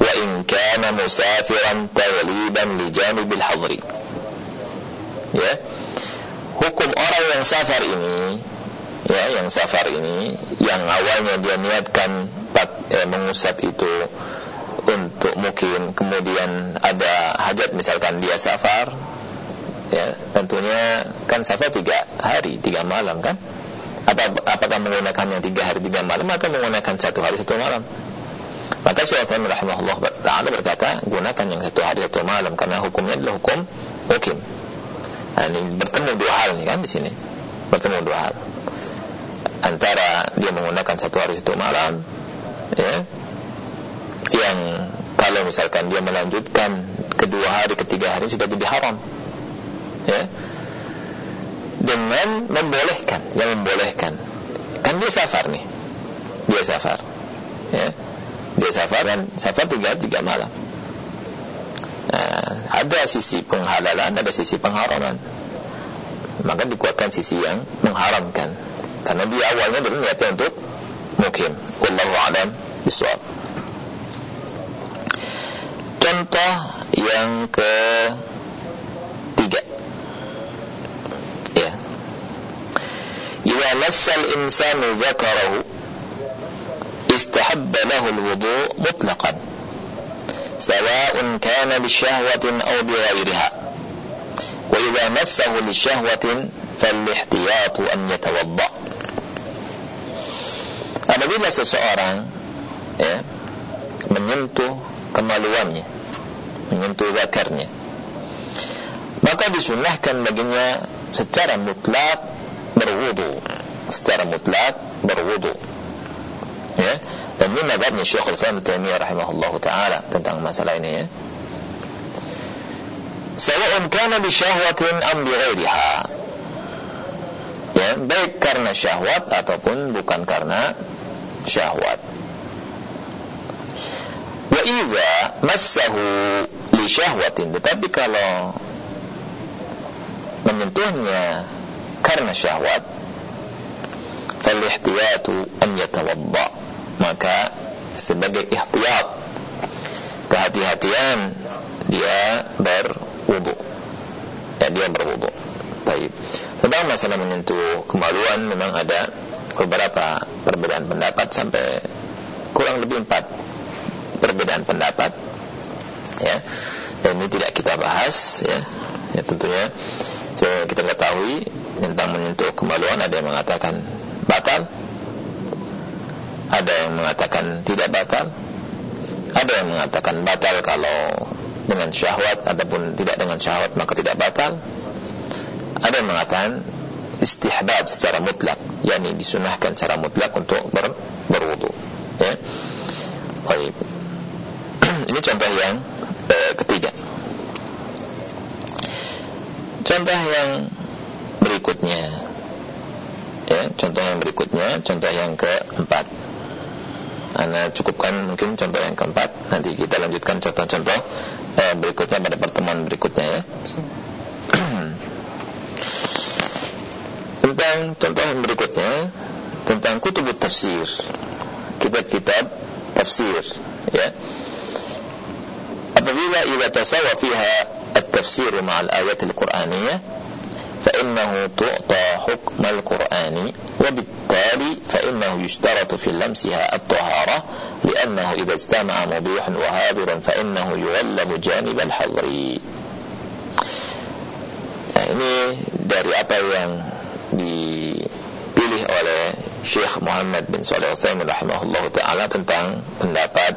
وإن كان مسافرا تغليبا لجانب الحضر ya hukum orang yang safar ini ya yang safar ini. Yang awalnya dia niatkan eh, mengusap itu untuk mukim. Kemudian ada hajat misalkan dia safar ya tentunya kan safar tiga hari tiga malam kan? Apa, apakah menggunakan yang tiga hari tiga malam atau menggunakan satu hari satu malam? Maka Syekh Utsaimin rahimahullah taala berkata gunakan yang satu hari satu malam karena hukumnya adalah hukum mukim. Ini bertemu dua hal nih kan di sini. Bertemu dua hal antara dia menggunakan satu hari satu malam ya. Yang kalau misalkan dia melanjutkan kedua hari ketiga hari sudah jadi haram ya. Dengan membolehkan yang membolehkan. Kan dia safar nih dia safar ya. Dia safar dan safar tiga tiga malam. Nah, ada sisi penghalalan ada sisi pengharaman. Maka dikuatkan sisi yang mengharamkan karena dia awalnya dulu niatnya untuk mukim wallahu alam bisawab contoh yang ke إذا مس الإنسان ذكره استحب له الوضوء مطلقا سواء كان بشهوة أو بغيرها وإذا مسه لشهوة فالاحتياط أن يتوضأ Apabila seseorang ya, menyentuh kemaluannya, menyentuh zakarnya, maka disunahkan baginya secara mutlak berwudu. Secara mutlak berwudu. Ya dan ini mazhabnya Syekh Islam Taimiyah rahimahullahu taala tentang masalah ini ya. Sawa'un kana bi syahwatin am bi ghairiha. Ya baik karena syahwat ataupun bukan karena syahwat. Wa idza massahu li syahwatin. Tetapi kalau menyentuhnya karena syahwat falihtiyatu an yatawadda. Maka sebagai ihtiyat kehati-hatian dia berwudu ya dia berwudu baik. Tentang masalah menyentuh kemaluan memang ada beberapa perbedaan pendapat sampai kurang lebih empat perbedaan pendapat ya. Dan ini tidak kita bahas ya, ya tentunya so, kita ketahui tentang menyentuh kemaluan ada yang mengatakan batal ada yang mengatakan tidak batal ada yang mengatakan batal kalau dengan syahwat ataupun tidak dengan syahwat maka tidak batal. Ada yang mengatakan istihbab secara mutlak. Yakni disunahkan secara mutlak untuk ber, berwudu. Ya. Baik. Ini contoh yang eh, ketiga. Contoh yang berikutnya. Ya contoh yang berikutnya contoh yang keempat. Anda cukupkan mungkin contoh yang keempat. Nanti kita lanjutkan contoh-contoh eh, Berikutnya pada pertemuan berikutnya ya Tentang contoh berikutnya Tentang kutubut tafsir Kitab-kitab tafsir Ya Apabila ia tasawa fiha At-tafsir ma'al ayat al-Quraniyah فإنه تعطى حكم القرآن وبالتالي فإنه يشترط في لمسها الطهارة لأنه إذا اجتمع مبيح وهابر فإنه يغلب جانب الحظر nah, ini dari apa yang dipilih oleh Syekh Muhammad bin Salih Utsaimin rahimahullah taala tentang pendapat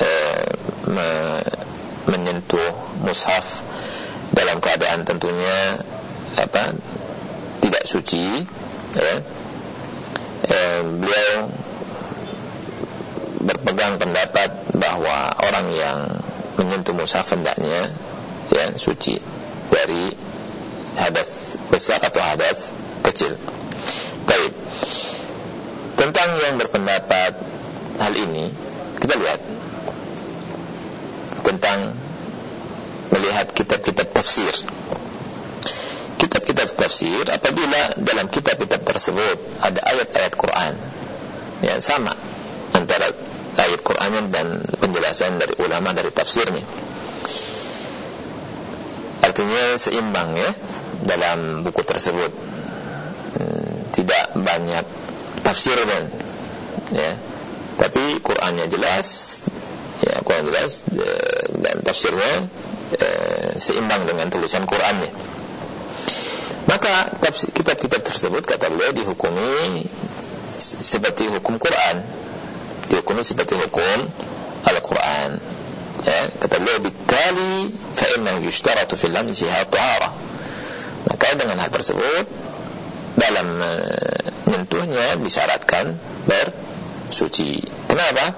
eh, me menyentuh mushaf dalam keadaan tentunya apa tidak suci ya. eh, beliau berpegang pendapat bahwa orang yang menyentuh mushaf hendaknya ya suci dari hadas besar atau hadas kecil. Baik. Tentang yang berpendapat hal ini, kita lihat tentang melihat kitab-kitab tafsir kitab-kitab tafsir apabila dalam kitab-kitab tersebut ada ayat-ayat Quran yang sama antara ayat Quran dan penjelasan dari ulama dari tafsirnya artinya seimbang ya dalam buku tersebut. Hmm, tidak banyak tafsir dan ya. Tapi Qurannya jelas ya Quran jelas dan tafsirnya eh, seimbang dengan tulisan Qurannya maka kitab-kitab tersebut kata beliau dihukumi seperti hukum Quran. Dihukumi seperti hukum Al-Quran. Ya, kata beliau bitali fa innahu yushtaratu fil lamsiha tahara maka dengan hal tersebut dalam menyentuhnya disyaratkan bersuci. Kenapa?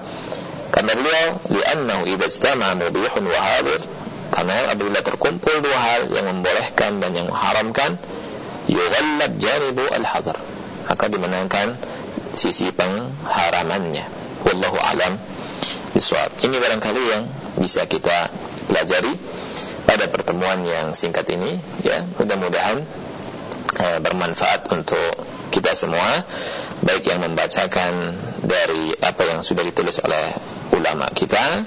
Karena beliau li'annahu idza istama'a mubihun wa hadir. Karena apabila terkumpul dua hal yang membolehkan dan yang mengharamkan yughallab janibu al-hadar. Maka dimenangkan sisi pengharamannya. Wallahu alam bisawab ini barangkali yang bisa kita pelajari pada pertemuan yang singkat ini ya mudah-mudahan eh, bermanfaat untuk kita semua baik yang membacakan dari apa yang sudah ditulis oleh ulama kita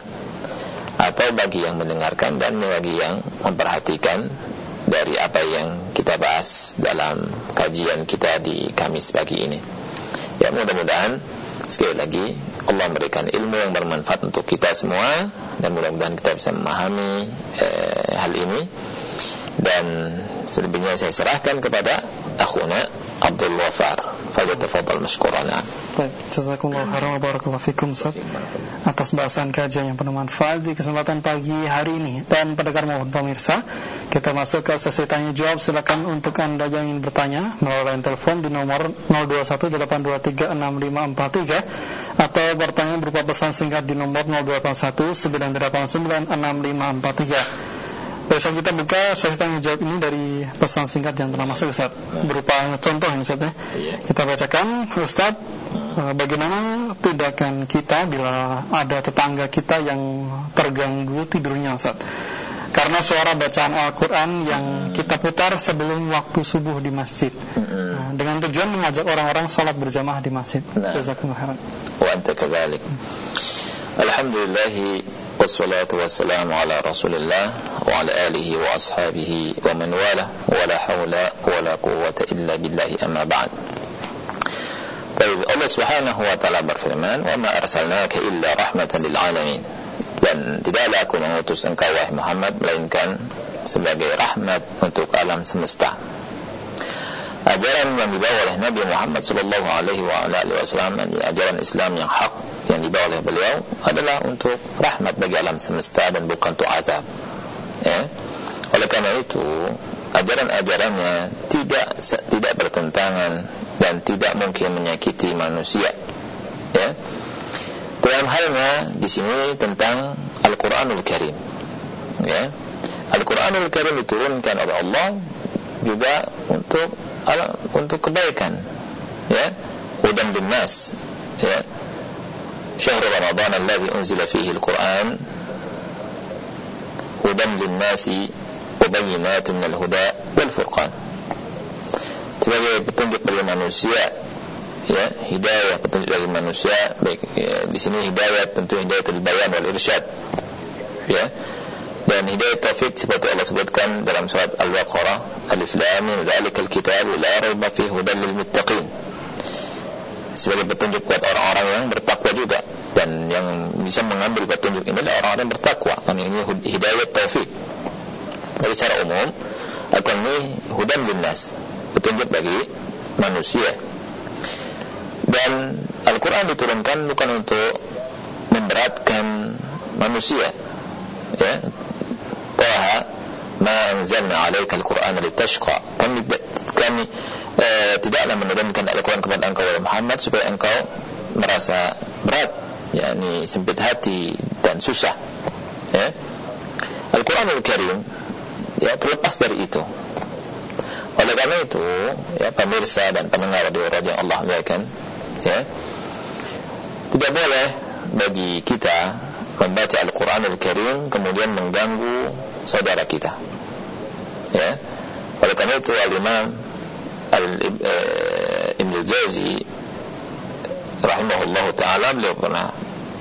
atau bagi yang mendengarkan dan bagi yang memperhatikan dari apa yang kita bahas dalam kajian kita di Kamis pagi ini. Ya mudah-mudahan sekali lagi Allah memberikan ilmu yang bermanfaat untuk kita semua dan mudah-mudahan kita bisa memahami eh, hal ini. Dan selebihnya saya serahkan kepada akhuna Abdul Wafar. Falyatafaddal mashkuran. Baik, jazakumullah khairan wa barakallahu fikum Ustaz atas bahasan kajian yang penuh manfaat di kesempatan pagi hari ini. Dan pendengar mohon pemirsa, kita masuk ke sesi tanya jawab. Silakan untuk Anda yang ingin bertanya melalui line telepon di nomor 0218236543 atau bertanya berupa pesan singkat di nomor 0819896543. Besok kita buka sesi tanya jawab ini dari pesan singkat yang telah masuk Ustaz. Berupa contoh ini Ustaz ya. Iya. Kita bacakan Ustaz eh, Bagaimana tindakan kita bila ada tetangga kita yang terganggu tidurnya Ustaz? Karena suara bacaan Al-Quran yang kita putar sebelum waktu subuh di masjid. Nah, Dengan tujuan mengajak orang-orang sholat berjamaah di masjid. Nah. Jazakumullah khairan. Wa anta kadzalik. Alhamdulillah والصلاة والسلام على رسول الله وعلى آله وأصحابه ومن والاه ولا حول ولا قوة إلا بالله أما بعد طيب الله سبحانه وتعالى berfirman وما أرسلناك إلا رحمة للعالمين dan tidaklah aku mengutus engkau wahai Muhammad melainkan sebagai rahmat untuk alam semesta ajaran yang dibawa oleh Nabi Muhammad sallallahu alaihi wasallam ajaran Islam yang hak yang dibawa oleh beliau adalah untuk rahmat bagi alam semesta dan bukan untuk azab. Ya. Oleh karena itu ajaran-ajarannya tidak tidak bertentangan dan tidak mungkin menyakiti manusia. Ya. Dalam halnya di sini tentang Al-Qur'anul Karim. Ya. Al-Qur'anul Karim diturunkan oleh Allah juga untuk untuk kebaikan ya hudan linnas ya syahr ramadan alladhi unzila fihi al-Qur'an hudan linnasi wa bayyinatun minal huda wal furqan sebagai petunjuk bagi manusia ya hidayah petunjuk bagi manusia baik ya, di sini hidayah tentu hidayah bayan wal irsyad ya dan hidayah taufik seperti Allah sebutkan dalam surat Al-Baqarah Alif Lam Mim Dzalikal Kitab la raiba fihi hudan lil muttaqin. Sebagai petunjuk buat orang-orang yang bertakwa juga dan yang bisa mengambil petunjuk ini adalah orang-orang yang bertakwa. Karena ini hidayah taufik tapi secara umum akan ini hudan linnas petunjuk bagi manusia. Dan Al-Quran diturunkan bukan untuk memberatkan manusia ya Taha ma anzalna alaika al-Quran litashqa kami kami eh, tidaklah menurunkan Al-Quran kepada engkau Muhammad supaya engkau merasa berat yakni sempit hati dan susah. Ya. Al-Quranul Karim ya terlepas dari itu. Oleh karena itu ya pemirsa dan pendengar di radio Allah muliakan ya tidak boleh bagi kita membaca Al-Quranul Karim kemudian mengganggu saudara kita. Ya. Oleh karena itu Al-Imam eh, Jazi rahimahullah ta'ala beliau pernah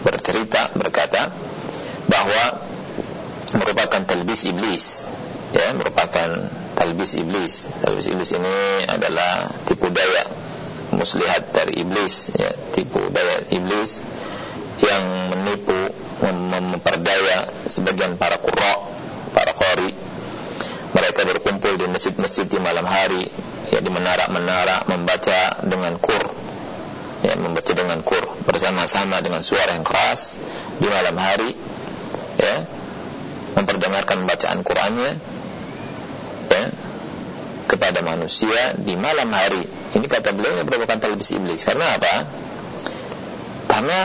bercerita berkata bahwa merupakan talbis iblis. Ya merupakan talbis iblis. Talbis iblis ini adalah tipu daya muslihat dari iblis. Ya tipu daya iblis yang menipu memperdaya sebagian para qurra mereka berkumpul di masjid-masjid di malam hari ya di menara-menara membaca dengan kur ya membaca dengan kur bersama-sama dengan suara yang keras di malam hari ya memperdengarkan bacaan Qur'annya ya kepada manusia di malam hari. Ini kata beliau yang merupakan talbis iblis. Karena apa? Karena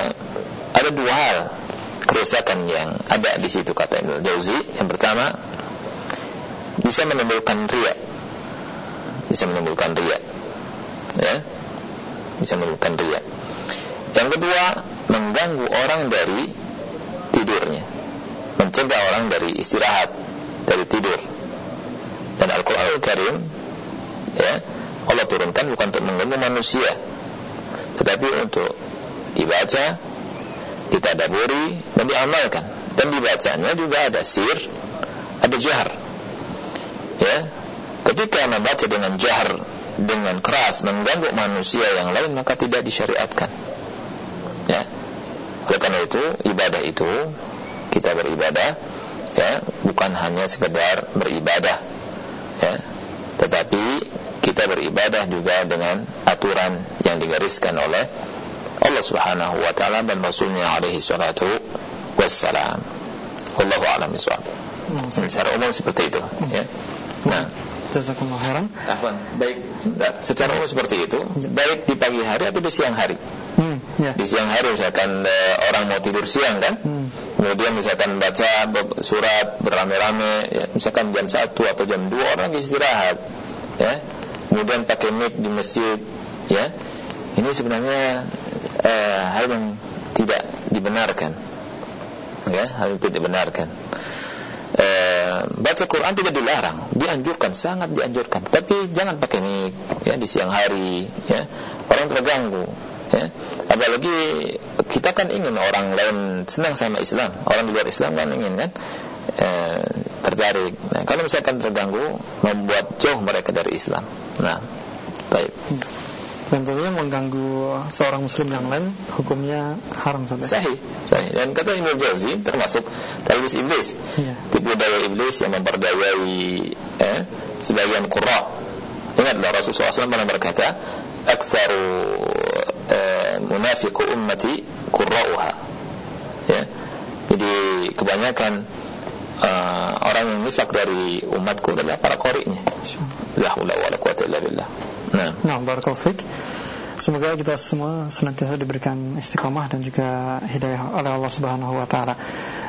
ada dua hal kerusakan yang ada di situ kata Ibnu Jauzi. Yang pertama bisa menimbulkan ria. Bisa menimbulkan ria. Ya. Bisa menimbulkan ria. Yang kedua, mengganggu orang dari tidurnya. Mencegah orang dari istirahat, dari tidur dan Al-Quran Al-Karim ya, Allah turunkan bukan untuk mengganggu manusia tetapi untuk dibaca ditadaburi dan diamalkan dan dibacanya juga ada sir ada jahar ya ketika membaca dengan jahar dengan keras mengganggu manusia yang lain maka tidak disyariatkan ya oleh karena itu ibadah itu kita beribadah ya bukan hanya sekedar beribadah ya tetapi kita beribadah juga dengan aturan yang digariskan oleh Allah Subhanahu wa taala dan Rasulnya alaihi salatu wassalam. Wallahu a'lam bishawab. Hmm. Secara umum seperti itu, ya. Nah, jazakumullah khairan. Afwan, baik. Secara umum seperti itu, baik di pagi hari atau di siang hari. Hmm, ya. Di siang hari misalkan uh, orang mau tidur siang kan, hmm. kemudian misalkan baca surat beramai-ramai, ya, misalkan jam 1 atau jam 2 orang istirahat, ya. Kemudian pakai mic di masjid, ya. Ini sebenarnya uh, hal yang tidak dibenarkan. Ya, hal yang tidak dibenarkan. Eh, baca Quran tidak dilarang, dianjurkan, sangat dianjurkan. Tapi jangan pakai mic ya di siang hari, ya. Orang terganggu, ya. Apalagi kita kan ingin orang lain senang sama Islam, orang di luar Islam kan ingin kan eh, tertarik. Nah, kalau misalkan terganggu, membuat jauh mereka dari Islam. Nah, baik dan tentunya mengganggu seorang muslim yang lain hukumnya haram saja. Sahih, sahih. Dan kata Ibnu Jauzi termasuk talbis iblis. Ya. Tipu daya iblis yang memperdayai eh, sebagian qurra ingatlah Rasulullah SAW pernah berkata aktsaru uh, munafiqu ummati qurra'uha ya jadi kebanyakan uh, orang yang nifak dari umatku adalah para qari'nya la haula wala quwata illa billah nah nah barakallahu Semoga kita semua senantiasa diberikan istiqomah dan juga hidayah oleh Allah Subhanahu wa taala.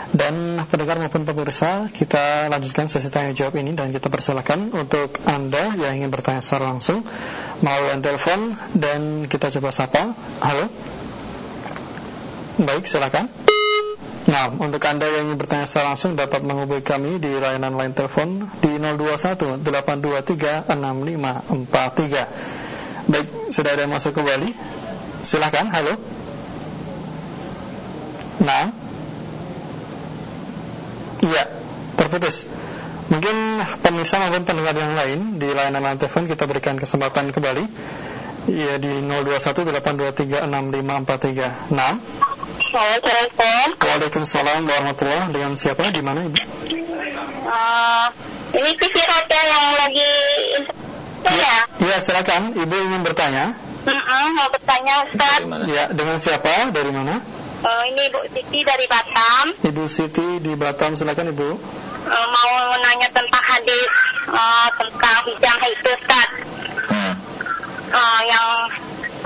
Dan pendengar maupun pemirsa, kita lanjutkan sesi tanya jawab ini dan kita persilakan untuk Anda yang ingin bertanya secara langsung melalui telepon dan kita coba sapa. Halo. Baik, silakan. Nah, untuk Anda yang ingin bertanya secara langsung dapat menghubungi kami di layanan line telepon di 021 823 6543. Baik, sudah ada yang masuk kembali? Silahkan, halo. Nah. Iya, terputus. Mungkin pemirsa maupun pendengar yang lain Di layanan line telepon kita berikan kesempatan kembali. Iya di 0218236543 Nah Assalamualaikum Waalaikumsalam warahmatullahi Dengan siapa, di mana ibu? Uh, ini TV Roda yang lagi Ya, ya silakan. Ibu ingin bertanya? Uh -uh, mau bertanya Ustaz. Ya, dengan siapa? Dari mana? Uh, ini Ibu Siti dari Batam. Ibu Siti di Batam, silakan Ibu. Uh, mau menanya tentang hadis uh, tentang hijab itu Ustaz. Uh, yang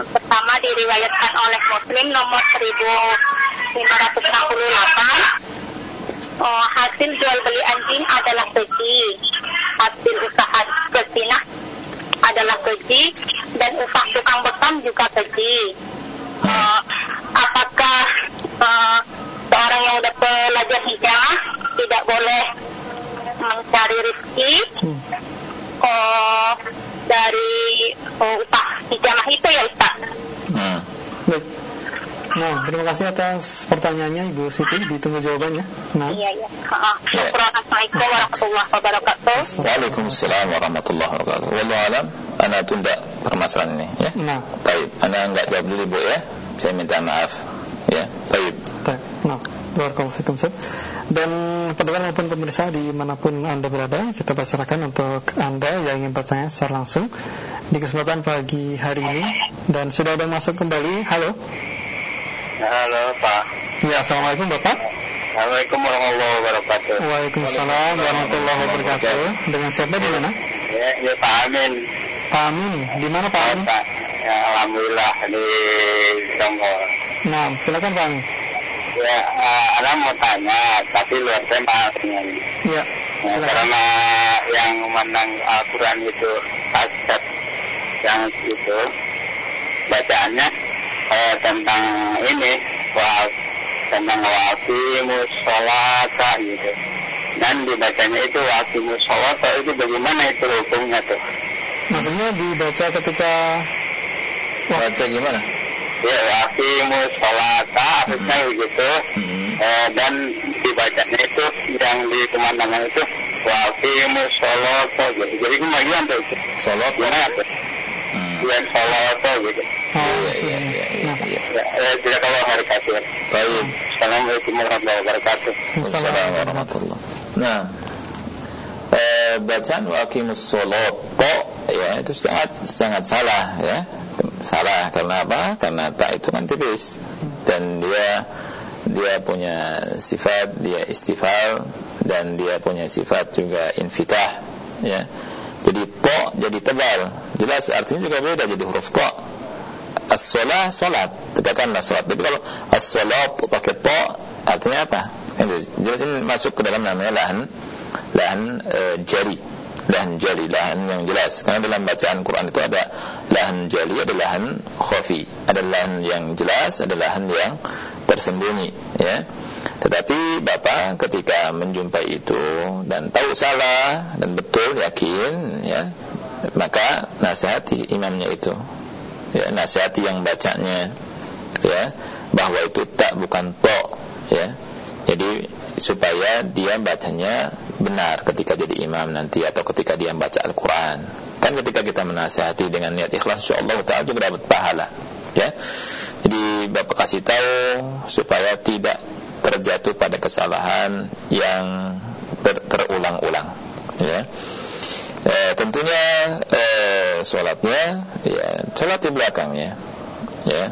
pertama diriwayatkan oleh Muslim nomor 1568. Uh, hasil jual beli anjing adalah keji. Hasil usaha berzina adalah keji dan upah tukang bekam juga keji. Uh, apakah uh, seorang yang udah belajar hijrah tidak boleh mencari rezeki uh, dari uh, upah hijrah itu ya Ustaz? Hmm. Nah, terima kasih atas pertanyaannya Ibu Siti, ditunggu jawabannya. Nah. Iya, iya. Assalamualaikum warahmatullahi wabarakatuh. Waalaikumsalam warahmatullahi wabarakatuh. Wallahu alam, ana tunda permasalahan ini ya. Nah. Baik, ana enggak jawab dulu Bu ya. Saya minta maaf. Ya, baik. Baik. Nah, barakallahu Dan pendengar maupun pemirsa di mana pun Anda berada, kita persilakan untuk Anda yang ingin bertanya secara langsung di kesempatan pagi hari ini. Dan sudah ada masuk kembali. Halo. Halo Pak. Ya, Assalamualaikum Bapak. Assalamualaikum warahmatullahi wabarakatuh. Waalaikumsalam warahmatullahi wabarakatuh. Dengan siapa di mana? Ya, ya Pak Amin. Pak Amin, di mana Pak Amin? Pak. Ya, Alhamdulillah di Jonggol. Nah, silakan Pak Amin. Ya, uh, Ana mau tanya, tapi luar tema. Ya, silakan. Ya, karena yang memandang Al-Quran itu Ustaz yang itu bacaannya eh, tentang ini wal tentang waqimus sholata gitu dan dibacanya itu waqimus sholata itu bagaimana itu hukumnya tuh maksudnya dibaca ketika baca gimana ya waqimus sholata harusnya hmm. begitu hmm. eh, dan dibacanya itu yang di pemandangan itu waqimus sholata gitu jadi kemajuan tuh sholat gimana tuh yang sholata gitu Oh, iya, iya, iya, iya. Ya, jazakallah khair kasir. Baik. Assalamualaikum warahmatullahi wabarakatuh. Assalamualaikum warahmatullahi Nah, eh, bacaan waqimus sholat ya itu sangat sangat salah ya. Salah karena apa? Karena tak itu kan tipis dan dia dia punya sifat dia istifal dan dia punya sifat juga infitah ya. Jadi to jadi tebal. Jelas artinya juga beda jadi huruf to as-salah salat tegakkanlah salat tapi kalau as-salat pakai to artinya apa jelas ini masuk ke dalam namanya lahan lahan e, jari. Lahan jari lahan yang jelas. Karena dalam bacaan Quran itu ada lahan jari ada lahan khafi. Ada lahan yang jelas ada lahan yang tersembunyi ya. Tetapi Bapak ketika menjumpai itu dan tahu salah dan betul yakin ya maka nasihati imamnya itu ya, nasihati yang bacanya ya bahwa itu tak bukan to ya. Jadi supaya dia bacanya benar ketika jadi imam nanti atau ketika dia baca Al-Quran. Kan ketika kita menasihati dengan niat ikhlas insyaallah taala juga dapat pahala ya. Jadi Bapak kasih tahu supaya tidak terjatuh pada kesalahan yang terulang-ulang ya. Eh, tentunya eh, sholatnya ya sholat di belakangnya ya.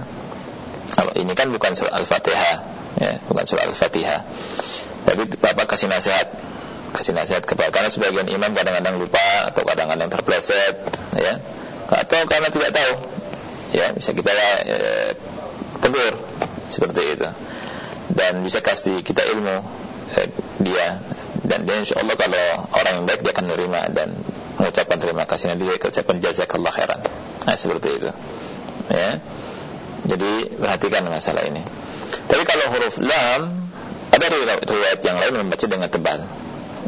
Kalau ini kan bukan surat al-fatihah ya bukan surat al-fatihah tapi bapak kasih nasihat. Kasih nasihat kepada karena sebagian imam kadang-kadang lupa atau kadang-kadang terpleset ya. Atau karena tidak tahu ya bisa kita eh, tegur seperti itu. Dan bisa kasih kita ilmu eh, dia. Dan dia insya Allah kalau orang yang baik dia akan menerima dan mengucapkan terima kasih dia ucapan jazakallah khairan. Nah seperti itu ya. Jadi perhatikan masalah ini. Tapi kalau huruf lam ada riwayat yang lain membaca dengan tebal.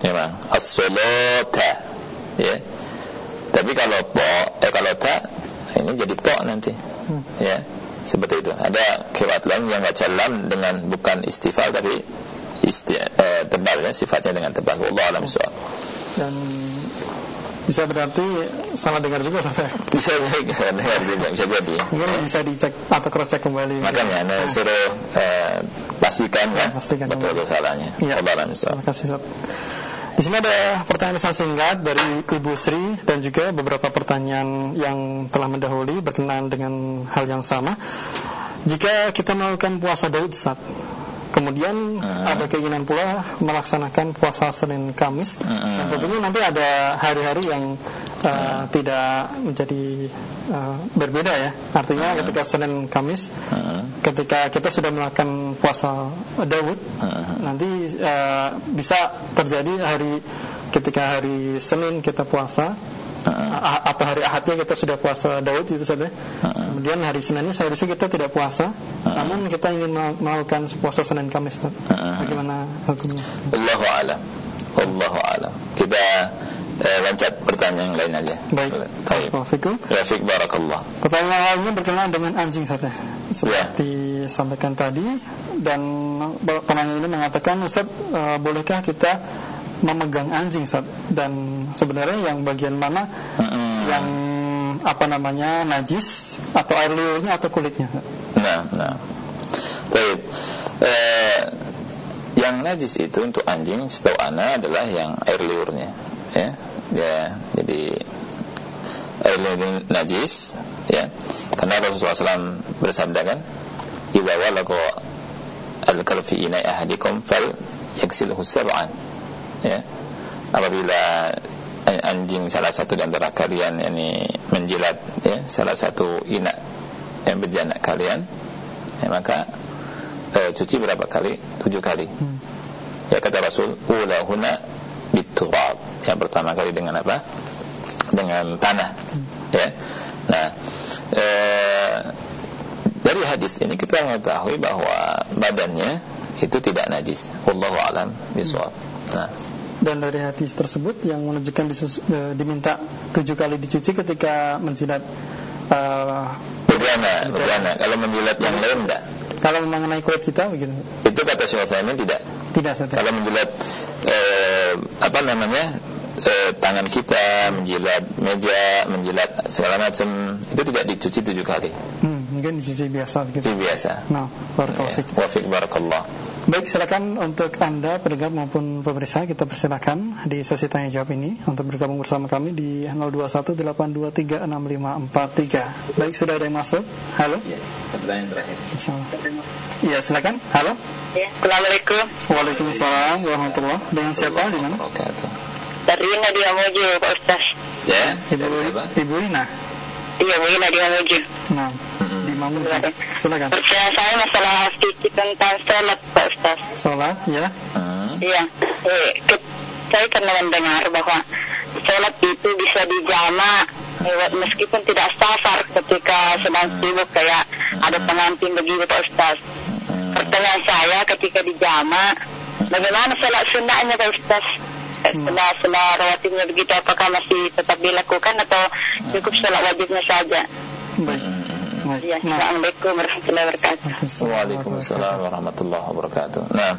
Memang as-salata. Ya. Tapi kalau po eh kalau ta ini jadi to nanti. Ya. Seperti itu. Ada kirat lain yang baca lam dengan bukan istifal tapi isti, eh, tebal ya sifatnya dengan tebal. Allah alam soal dan bisa berarti salah dengar juga Ustaz ya? Bisa bisa dengar juga, bisa jadi. Mungkin bisa dicek atau cross check kembali. Makanya anda suruh eh, pastikan ya, pastikan betul betul salahnya. Ya. Alam Terima kasih Ustaz. Di sini ada pertanyaan pesan singkat dari Ibu Sri dan juga beberapa pertanyaan yang telah mendahului berkenaan dengan hal yang sama. Jika kita melakukan puasa Daud Ustaz, Kemudian uh. ada keinginan pula melaksanakan puasa Senin Kamis. Uh. Dan tentunya nanti ada hari-hari yang uh, uh. tidak menjadi uh, berbeda ya. Artinya uh. ketika Senin Kamis, uh. ketika kita sudah melakukan puasa Daud, uh. nanti uh, bisa terjadi hari ketika hari Senin kita puasa uh, atau hari Ahadnya kita sudah puasa Daud itu saja. Uh, Kemudian hari Seninnya seharusnya kita tidak puasa, uh, namun kita ingin melakukan puasa Senin Kamis. Uh, Bagaimana hukumnya? Allahu a'lam. Allahu a'lam. Kita eh, loncat pertanyaan yang lain aja. Baik. Baik. Ya, fik barakallah. Pertanyaan lainnya berkenaan dengan anjing saja. Seperti ya. disampaikan tadi dan penanya ini mengatakan Ustaz, uh, bolehkah kita memegang anjing? Dan sebenarnya yang bagian mana hmm. yang apa namanya najis atau air liurnya atau kulitnya? Nah, nah. Baik. Eh, yang najis itu untuk anjing setahu ana adalah yang air liurnya, ya. Ya, jadi air liur najis, ya. Karena Rasulullah SAW bersabda kan, "Idza walaqa al-kalb fi ina'i ahadikum fal yaksilhu sab'an." Ya. Apabila anjing salah satu di antara kalian ini menjilat ya salah satu inak yang berjanak kalian ya, maka eh, cuci berapa kali? tujuh kali hmm. ya kata Rasul ulahuna biturab yang pertama kali dengan apa? dengan tanah hmm. ya nah eh, dari hadis ini kita mengetahui bahwa badannya itu tidak najis wallahu alam bisawab hmm. nah dan dari hadis tersebut yang menunjukkan disus, e, diminta tujuh kali dicuci ketika menjilat uh, bagaimana bagaimana kalau menjilat yang lain enggak? Kalau mengenai kulit kita begitu. Itu kata Syekh tidak? Tidak saya kalau menjilat uh, apa namanya uh, tangan kita menjilat meja menjilat segala macam itu tidak dicuci tujuh kali? Hmm, mungkin dicuci biasa begitu. Cuci biasa. Nah barakallahu ya. wafik barakallah Baik, silakan untuk Anda pendengar maupun pemirsa kita persilakan di sesi tanya jawab ini untuk bergabung bersama kami di 0218236543. Baik, sudah ada yang masuk? Halo? Ya, pertanyaan terakhir. Iya, silakan. Halo? Ya, Assalamualaikum. Waalaikumsalam warahmatullahi Dengan siapa? Di mana? Dari Ina di Mamuju, Pak Ustaz. Ya, Ibu Ibu Ina. Iya, Bu Ina di Mamuju. Nah. Mamun silakan. Pertanyaan saya masalah sedikit tentang sholat Pak Ustaz. Sholat ya? Hmm. Iya. Eh, saya pernah mendengar bahwa sholat itu bisa dijama eh, meskipun tidak sasar ketika sedang hmm. sibuk kayak hmm. ada pengantin begitu Pak Ustaz. Hmm. Pertanyaan saya ketika dijama, bagaimana sholat sunnahnya Pak Ustaz? Eh, setelah setelah rawatibnya begitu apakah masih tetap dilakukan atau cukup sholat wajibnya saja? Baik. Ya, Assalamualaikum warahmatullahi wabarakatuh. Waalaikumsalam warahmatullahi wabarakatuh. Nah,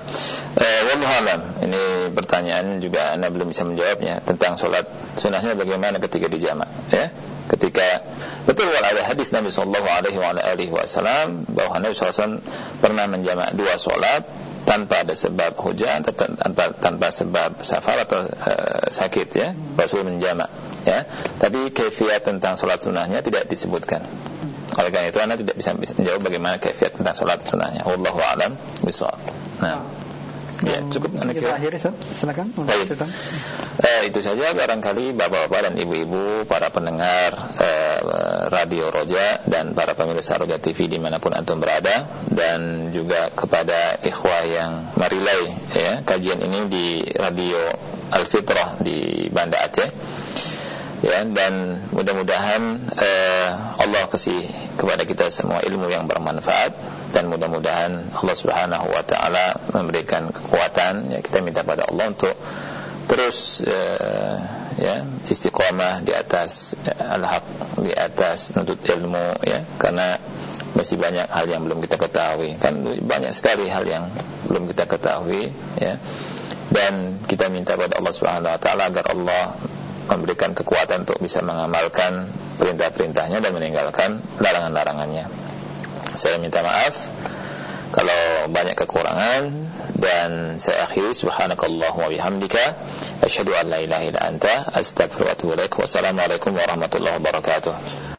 eh, alam. Ini pertanyaan juga anda belum bisa menjawabnya tentang sholat sunnahnya bagaimana ketika dijamak. Ya, ketika betul ada hadis Nabi Shallallahu Alaihi Wasallam bahwa Nabi SAW pernah menjamak dua sholat tanpa ada sebab hujan tanpa, tanpa sebab safar atau uh, sakit ya Rasul menjamak ya tapi kefiat tentang sholat sunnahnya tidak disebutkan oleh karena itu anda tidak bisa menjawab bagaimana kefiat tentang sholat sunnahnya. Wallahu a'lam bishawab. Nah. Ya, cukup. Anak kita akhiri, silakan. Baik. Eh, itu saja barangkali bapak-bapak dan ibu-ibu, para pendengar eh, radio Roja dan para pemirsa Roja TV dimanapun antum berada, dan juga kepada ikhwah yang merilai ya kajian ini di radio Al Fitrah di Banda Aceh ya dan mudah-mudahan eh, Allah kasih kepada kita semua ilmu yang bermanfaat dan mudah-mudahan Allah Subhanahu wa taala memberikan kekuatan ya kita minta pada Allah untuk terus eh, ya istiqamah di atas ya, al-haq di atas nuntut ilmu ya karena masih banyak hal yang belum kita ketahui. Kan banyak sekali hal yang belum kita ketahui ya. Dan kita minta pada Allah Subhanahu wa taala agar Allah memberikan kekuatan untuk bisa mengamalkan perintah-perintahnya dan meninggalkan larangan-larangannya. Saya minta maaf kalau banyak kekurangan dan saya akhiri subhanakallah wa bihamdika asyhadu an la ilaha illa anta astaghfiruka wa atubu ilaik. Wassalamualaikum warahmatullahi wabarakatuh.